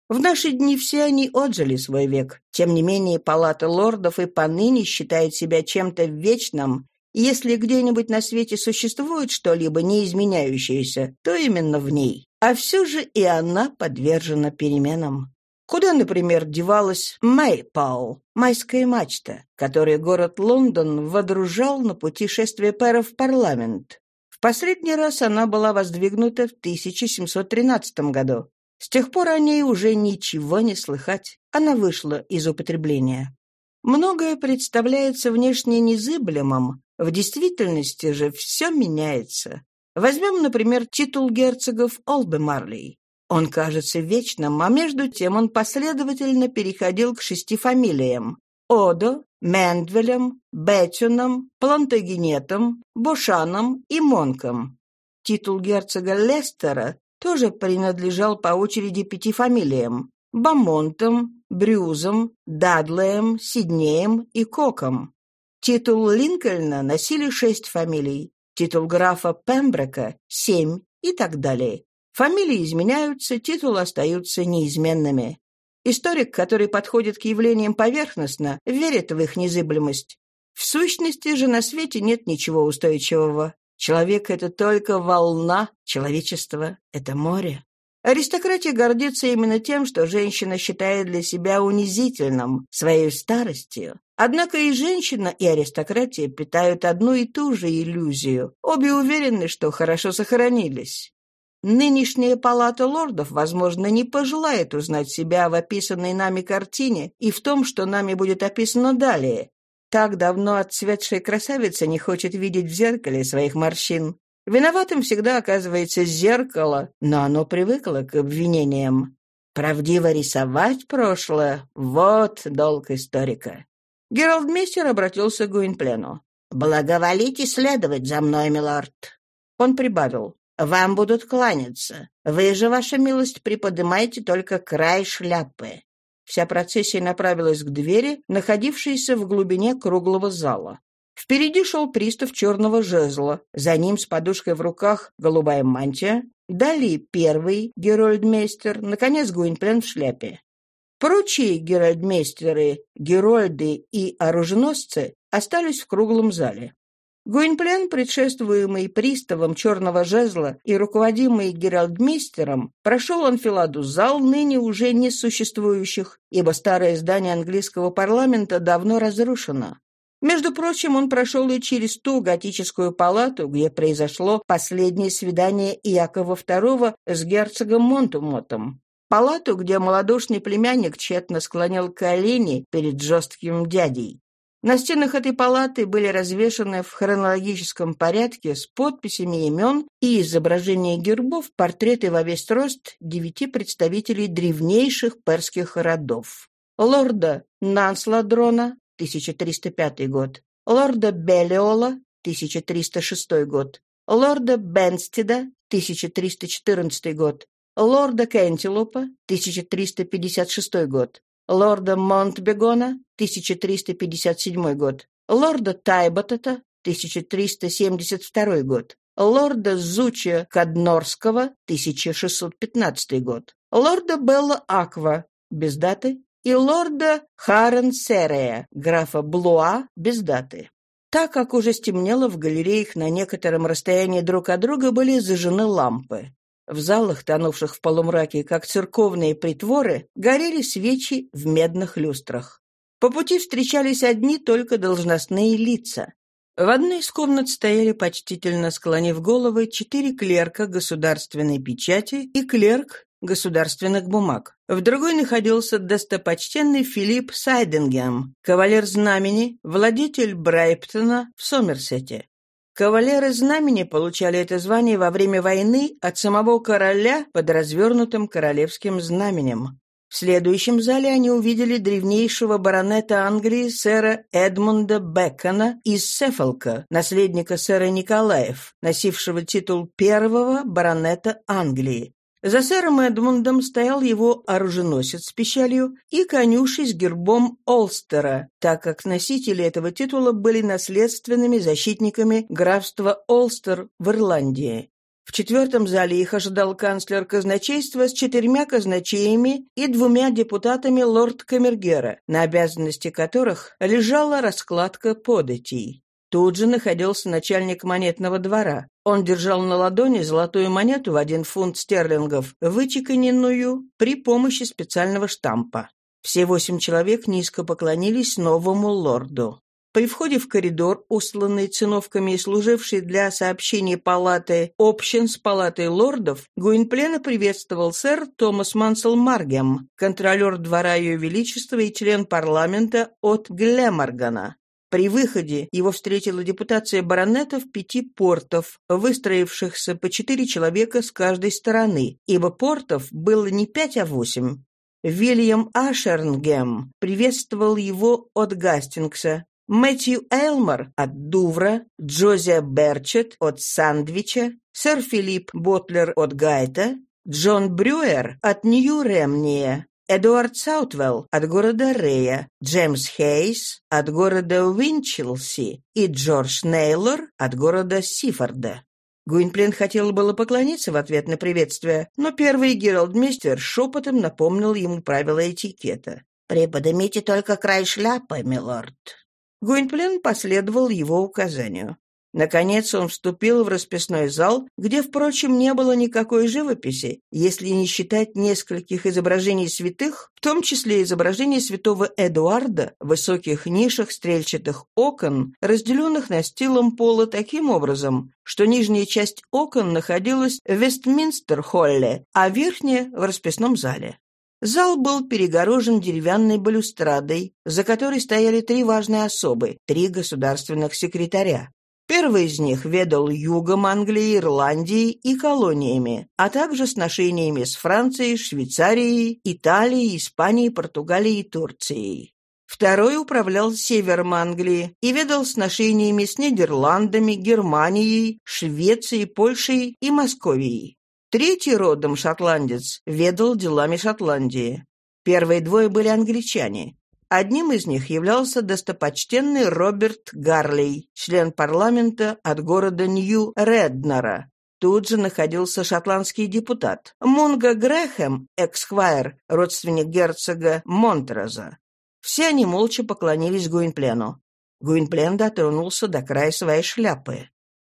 A: В наши дни все они отжили свой век. Тем не менее, палата лордов и поныне считает себя чем-то вечным, если где-нибудь на свете существует что-либо не изменяющееся, то именно в ней. А все же и она подвержена переменам. Куда, например, девалась Мэйпаул, майская мачта, которую город Лондон водружал на пути шествия пэра в парламент? В последний раз она была воздвигнута в 1713 году. С тех пор о ней уже ничего не слыхать. Она вышла из употребления. Многое представляется внешне незыблемым, в действительности же все меняется. Возьмем, например, титул герцогов Олбемарлей. Он кажется вечным, а между тем он последовательно переходил к шести фамилиям. Одо, Мендвелем, Беттюном, Плантагенетом, Бушаном и Монком. Титул герцога Лестера тоже принадлежал по очереди пяти фамилиям – Бамонтом, Брюзом, Дадлеем, Сиднеем и Коком. Титул Линкольна носили шесть фамилий, титул графа Пемброка – семь и так далее. Фамилии изменяются, титулы остаются неизменными. Историк, который подходит к явлениям поверхностно, верит в их незыблемость. В сущности же на свете нет ничего устойчивого. Человек — это только волна, человечество — это море. Аристократия гордится именно тем, что женщина считает для себя унизительным своей старостью. Однако и женщина, и аристократия питают одну и ту же иллюзию. Обе уверены, что хорошо сохранились. Нынешняя палата лордов, возможно, не пожелает узнать себя в описанной нами картине и в том, что нами будет описано далее. Так давно отцветшая красавица не хочет видеть в зеркале своих морщин. Виноватым всегда оказывается зеркало, но оно привыкло к обвинениям. Правдиво рисовать прошлое — вот долг историка. Гералдмейстер обратился к Гуинплену.
B: «Благоволите следовать за мной, милорд».
A: Он прибавил. Вам будут кланяться. Вы же, ваша милость, приподнимаете только край шляпы». Вся процессия направилась к двери, находившейся в глубине круглого зала. Впереди шел пристав черного жезла, за ним с подушкой в руках голубая мантия, далее первый герольдмейстер, наконец Гуинплен в шляпе. Прочие герольдмейстеры, герольды и оруженосцы остались в круглом зале. Гуинплен, предшествуемый приставом черного жезла и руководимый геральдмейстером, прошел анфиладу зал ныне уже несуществующих, ибо старое здание английского парламента давно разрушено. Между прочим, он прошел и через ту готическую палату, где произошло последнее свидание Иакова II с герцогом Монтумотом. Палату, где малодушный племянник тщетно склонял колени перед жестким дядей. На стенах этой палаты были развешаны в хронологическом порядке с подписями имен и изображения гербов портреты во весь рост девяти представителей древнейших перских родов. Лорда Нансладрона, 1305 год, лорда Белиола, 1306 год, лорда Бенстеда, 1314 год, лорда Кентилопа, 1356 год, лорда Монтбегона, 1357 год, лорда Тайботата, 1372 год, лорда Зуча Каднорского, 1615 год, лорда Белла Аква, без даты, и лорда Харен Серея, графа Блуа, без даты. Так как уже стемнело, в галереях на некотором расстоянии друг от друга были зажжены лампы. В залах, тонувших в полумраке, как церковные притворы, горели свечи в медных люстрах. По пути встречались одни только должностные лица. В одной из комнат стояли, почтительно склонив головы, четыре клерка государственной печати и клерк государственных бумаг. В другой находился достопочтенный Филипп Сайдингем, кавалер знамени, владетель Брайптона в Сомерсете. Кавалеры знамени получали это звание во время войны от самого короля под развернутым королевским знаменем. В следующем зале они увидели древнейшего баронета Англии сэра Эдмунда Бекона из Сефолка, наследника сэра Николаев, носившего титул первого баронета Англии, за сэром Эдмундом стоял его оруженосец с пищалью и конюшей с гербом Олстера, так как носители этого титула были наследственными защитниками графства Олстер в Ирландии. В четвертом зале их ожидал канцлер казначейства с четырьмя казначеями и двумя депутатами лорд Камергера, на обязанности которых лежала раскладка податей. Тут же находился начальник монетного двора. Он держал на ладони золотую монету в один фунт стерлингов, вычеканенную при помощи специального штампа. Все восемь человек низко поклонились новому лорду. При входе в коридор, устланный циновками и служивший для сообщения палаты общин с палатой лордов, Гуинплена приветствовал сэр Томас Мансел Маргем, контролер двора Ее Величества и член парламента от Глеморгана. При выходе его встретила депутация баронетов пяти портов, выстроившихся по четыре человека с каждой стороны, ибо портов было не пять, а восемь. Вильям Ашернгем приветствовал его от Гастингса, Мэтью Элмор от Дувра, Джозия Берчет от Сандвича, сэр Филипп Ботлер от Гайта, Джон Брюер от Нью-Ромнея, Эдуард Саутвелл от города Рея, Джеймс Хейс от города Уинчелси и Джордж Нейлор от города Сифорда. Гуинплен хотел было поклониться в ответ на приветствие, но первый Гералдмейстер шепотом напомнил ему правила этикета. «Приподнимите только край шляпы, милорд». Гуинплен последовал его указанию. Наконец он вступил в расписной зал, где, впрочем, не было никакой живописи, если не считать нескольких изображений святых, в том числе изображений святого Эдуарда в высоких нишах стрельчатых окон, разделенных настилом пола таким образом, что нижняя часть окон находилась в Вестминстер-холле, а верхняя — в расписном зале. Зал был перегорожен деревянной балюстрадой, за которой стояли три важные особы, три государственных секретаря. Первый из них ведал югом Англии, Ирландии и колониями, а также сношениями с Францией, Швейцарией, Италией, Испанией, Португалией и Турцией. Второй управлял севером Англии и ведал сношениями с Нидерландами, Германией, Швецией, Польшей и Московией. Третий родом шотландец ведал делами Шотландии. Первые двое были англичане, Одним из них являлся достопочтенный Роберт Гарлей, член парламента от города Нью-Реднера. Тут же находился шотландский депутат Мунго Грэхэм, эксквайр, родственник герцога Монтроза. Все они молча поклонились Гуинплену. Гуинплен дотронулся до края своей шляпы.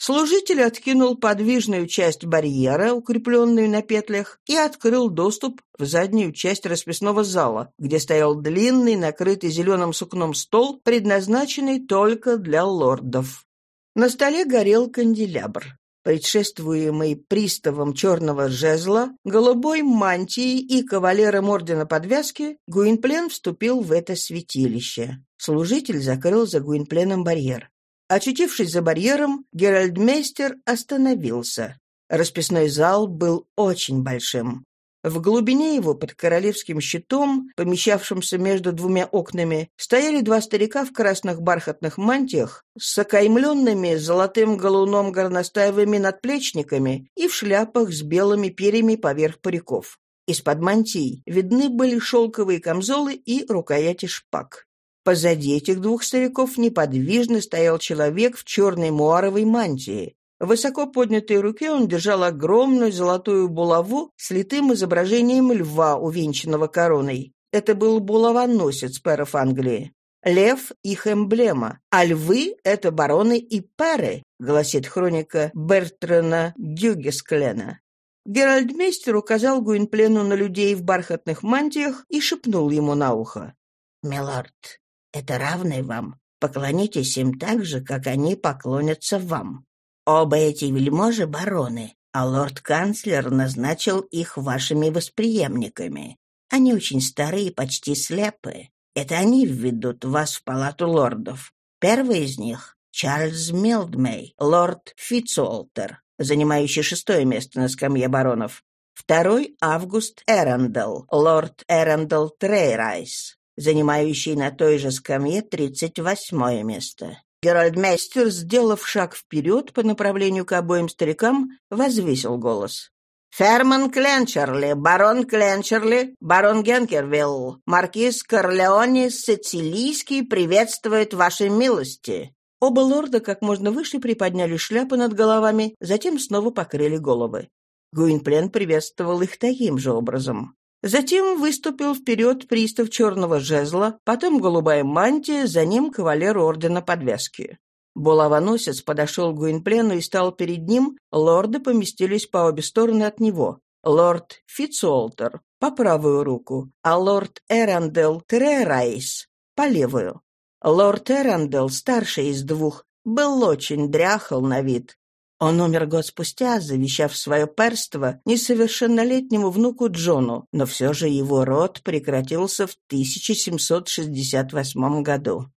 A: Служитель откинул подвижную часть барьера, укрепленную на петлях, и открыл доступ в заднюю часть расписного зала, где стоял длинный, накрытый зеленым сукном стол, предназначенный только для лордов. На столе горел канделябр. Предшествуемый приставом черного жезла, голубой мантией и кавалером ордена подвязки, Гуинплен вступил в это святилище. Служитель закрыл за Гуинпленом барьер. Очутившись за барьером, Геральдмейстер остановился. Расписной зал был очень большим. В глубине его, под королевским щитом, помещавшимся между двумя окнами, стояли два старика в красных бархатных мантиях с окаймленными золотым галуном горностаевыми надплечниками и в шляпах с белыми перьями поверх париков. Из-под мантий видны были шелковые камзолы и рукояти шпаг. Позади этих двух стариков неподвижно стоял человек в черной муаровой мантии. В высоко поднятой руке он держал огромную золотую булаву с литым изображением льва, увенчанного короной. Это был булавоносец пэров Англии. Лев — их эмблема, а львы — это бароны и пэры, гласит хроника Бертрана Дюгесклена. Геральдмейстер указал Гуинплену на людей в бархатных мантиях и шепнул ему на ухо.
B: «Милорд, это равные вам. Поклонитесь им так же, как они поклонятся вам. Оба эти вельможи — бароны, а лорд-канцлер назначил их вашими восприемниками. Они очень стары и почти слепы. Это они введут вас в палату лордов. Первый из них — Чарльз Милдмей, лорд Фитцуолтер, занимающий шестое место на скамье баронов. Второй — Август Эрендел, лорд Эрендел Трерайс, занимающий на той же скамье 38 место. Геральдмейстер, сделав шаг вперед по направлению к обоим старикам, возвысил голос. «Ферман Кленчерли, барон Кленчерли, барон Генкервилл, маркиз Корлеоне Сицилийский приветствует ваши милости». Оба лорда как можно выше приподняли шляпы над головами, затем снова покрыли головы. Гуинплен приветствовал их таким же образом. Затем выступил вперед пристав черного жезла, потом голубая мантия, за ним кавалер ордена подвязки. Булавоносец подошел к Гуинплену и стал перед ним, лорды поместились по обе стороны от него. Лорд Фитцуолтер по правую руку, а лорд Эрандел Трерайс по левую. Лорд Эрандел, старший из двух, был очень дряхал на вид, он умер год спустя, завещав свое перство несовершеннолетнему внуку Джону, но все же его род прекратился в 1768 году.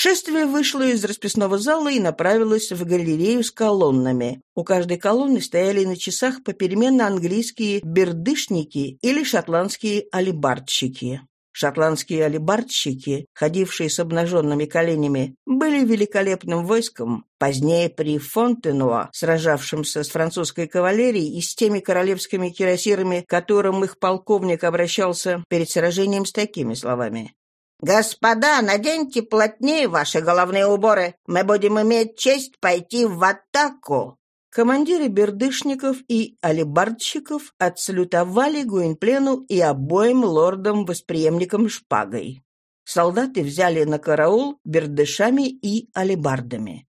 B: Шествие вышло из расписного зала и направилось в галерею с колоннами. У каждой колонны стояли на часах попеременно английские бердышники или шотландские алибардщики. Шотландские алибардщики, ходившие с обнаженными коленями, были великолепным войском. Позднее при Фонтенуа, сражавшемся с французской кавалерией и с теми королевскими кирасирами, к которым их полковник обращался перед сражением с такими словами. «Господа, наденьте плотнее ваши головные уборы. Мы будем иметь честь пойти в атаку». Командиры бердышников и алибардщиков отсалютовали Гуинплену и обоим лордам-восприемникам шпагой. Солдаты взяли на караул бердышами и алибардами.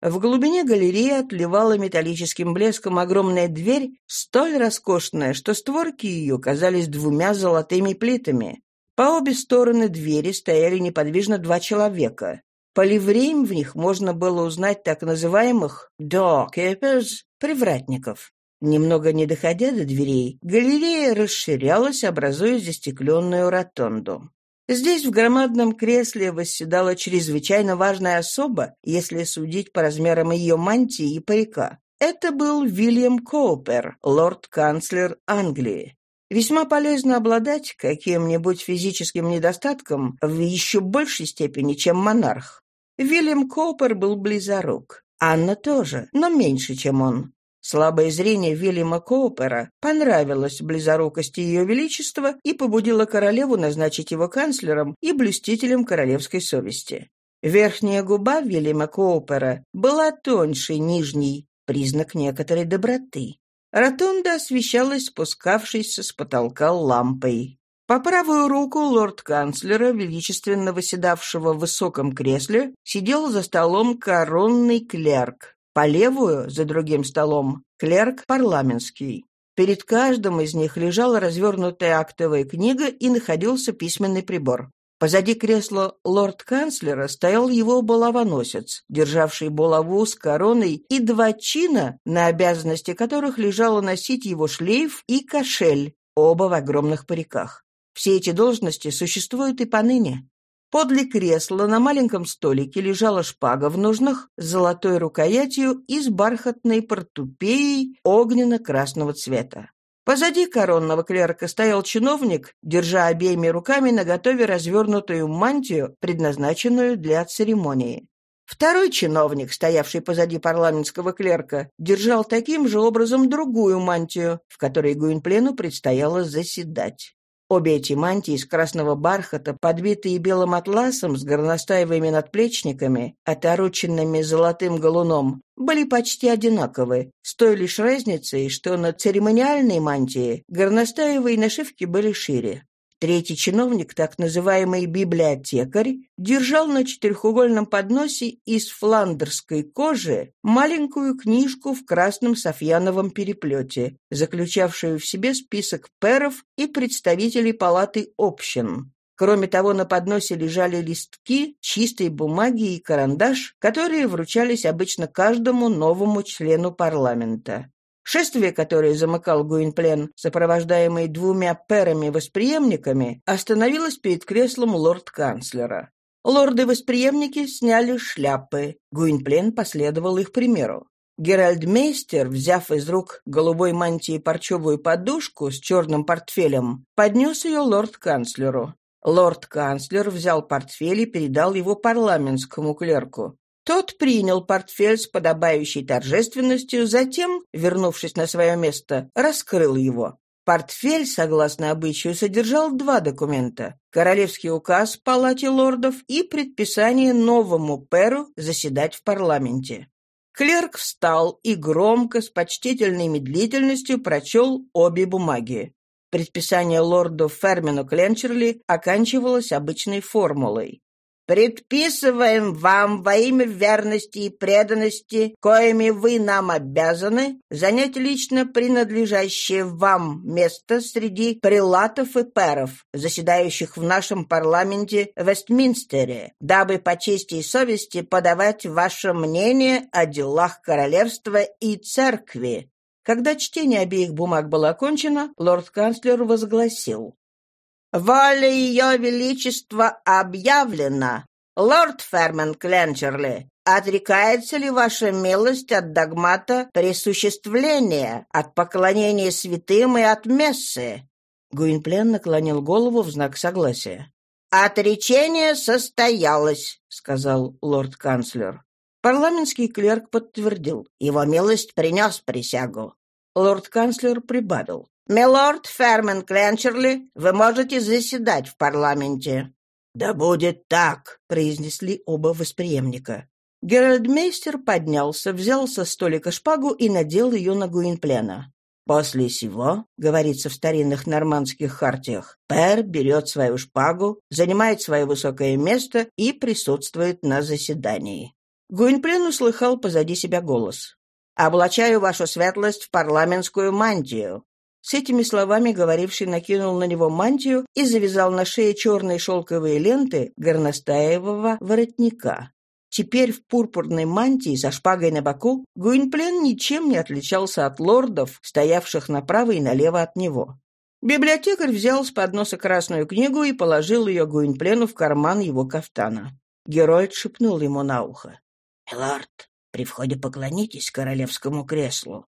B: В глубине галереи отливала металлическим блеском огромная дверь, столь роскошная, что створки ее казались двумя золотыми плитами. По обе стороны двери стояли неподвижно два человека. По ливреям в них можно было узнать так называемых «doorkeepers» — привратников. Немного не доходя до дверей, галерея расширялась, образуя застекленную ротонду. Здесь в громадном кресле восседала чрезвычайно важная особа, если судить по размерам ее мантии и парика. Это был Вильям Коупер, лорд-канцлер Англии. Весьма полезно обладать каким-нибудь физическим недостатком в еще большей степени, чем монарх. Вильям Коппер был близорук. Анна тоже, но меньше, чем он. Слабое зрение Вильяма Коупера понравилось близорукости Ее Величества и побудило королеву назначить его канцлером и блюстителем королевской совести. Верхняя губа Вильяма Коупера была тоньше нижней, признак некоторой доброты. Ротонда освещалась спускавшейся с потолка лампой. По правую руку лорд-канцлера, величественно восседавшего в высоком кресле, сидел за столом коронный клерк.
A: По левую, за другим столом, клерк парламентский. Перед каждым из них лежала развернутая актовая книга и находился письменный прибор. Позади кресла лорд-канцлера стоял его булавоносец, державший булаву с короной и два чина, на обязанности которых лежало носить его шлейф и кошель, оба в огромных париках. Все эти должности существуют и поныне. Подле кресла на маленьком столике лежала шпага в ножнах с золотой рукоятью и с бархатной портупеей огненно-красного цвета. Позади коронного клерка стоял чиновник, держа обеими руками наготове развернутую мантию, предназначенную для церемонии. Второй чиновник, стоявший позади парламентского клерка, держал таким же образом другую мантию, в которой Гуинплену предстояло заседать. Обе эти мантии из красного бархата, подбитые белым атласом с горностаевыми надплечниками, отороченными золотым галуном, были почти одинаковы, с той лишь разницей, что на церемониальной мантии горностаевые нашивки были шире. Третий чиновник, так называемый библиотекарь, держал на четырехугольном подносе из фландерской кожи маленькую книжку в красном софьяновом переплете, заключавшую в себе список пэров и представителей палаты общин. Кроме того, на подносе лежали листки, чистой бумаги и карандаш, которые вручались обычно каждому новому члену парламента. Шествие, которое замыкал Гуинплен, сопровождаемый двумя перами-восприемниками, остановилось перед креслом лорд-канцлера. Лорды-восприемники сняли шляпы. Гуинплен последовал их примеру. Геральдмейстер, взяв из рук голубой мантии парчевую подушку с черным портфелем, поднес ее лорд-канцлеру. Лорд-канцлер взял портфель и передал его парламентскому клерку. Тот принял портфель с подобающей торжественностью, затем, вернувшись на свое место, раскрыл его. Портфель, согласно обычаю, содержал два документа – королевский указ Палате лордов и предписание новому перу заседать в парламенте. Клерк встал и громко, с почтительной медлительностью прочел обе бумаги. Предписание лорду Фермину Кленчерли оканчивалось обычной формулой. Предписываем вам во имя верности и преданности, коими вы нам обязаны, занять лично принадлежащее вам место среди прилатов и перов, заседающих в нашем парламенте в Вестминстере, дабы по чести и совести подавать ваше мнение о делах королевства и церкви. Когда чтение обеих бумаг было окончено, лорд-канцлер возгласил Воля Ее Величества объявлена. Лорд Фермен Кленчерли, отрекается ли ваша милость от догмата присуществления, от поклонения святым и от мессы?» Гуинплен наклонил голову в знак согласия. «Отречение состоялось», — сказал лорд-канцлер. Парламентский клерк подтвердил. Его милость принес присягу. Лорд-канцлер прибавил. «Милорд Фермен Кленчерли, вы можете заседать в парламенте». «Да будет так», — произнесли оба восприемника. Геральдмейстер поднялся, взял со столика шпагу и надел ее на Гуинплена. После сего, говорится в старинных нормандских хартиях, Пэр берет свою шпагу, занимает свое высокое место и присутствует на заседании. Гуинплен услыхал позади себя голос. «Облачаю вашу светлость в парламентскую мантию. С этими словами говоривший накинул на него мантию и завязал на шее черные шелковые ленты горностаевого воротника. Теперь в пурпурной мантии со шпагой на боку Гуинплен ничем не отличался от лордов, стоявших направо и налево от него. Библиотекарь взял с подноса красную книгу и положил ее Гуинплену в карман его кафтана. Герольд шепнул ему на ухо. «Милорд, при входе поклонитесь королевскому креслу.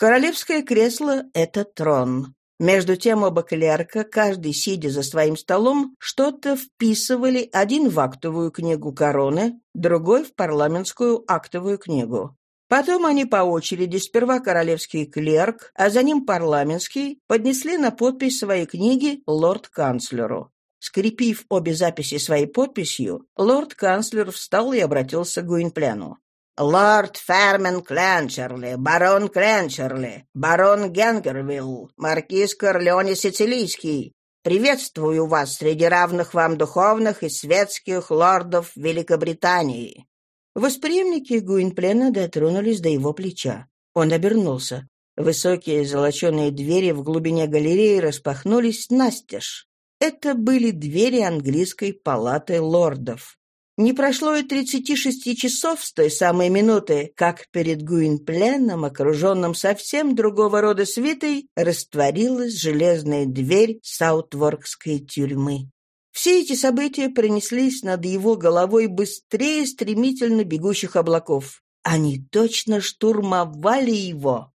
A: Королевское кресло — это трон. Между тем оба клерка, каждый сидя за своим столом, что-то вписывали один в актовую книгу короны, другой в парламентскую актовую книгу. Потом они по очереди, сперва королевский клерк, а за ним парламентский, поднесли на подпись своей книги лорд-канцлеру. Скрепив обе записи своей подписью, лорд-канцлер встал и обратился к Гуинпляну. Лорд Фермен Кленчерли, барон Кленчерли, барон Генгервилл, маркиз Корлеоне Сицилийский, приветствую вас среди равных вам духовных и светских лордов Великобритании. Восприемники Гуинплена дотронулись до его плеча. Он обернулся. Высокие золоченые двери в глубине галереи распахнулись настежь. Это были двери английской палаты лордов. Не прошло и тридцати шести часов с той самой минуты, как перед Гуинпленом, окруженным совсем другого рода свитой, растворилась железная дверь Саутворкской тюрьмы. Все эти события пронеслись над его головой быстрее стремительно бегущих облаков. Они точно штурмовали его.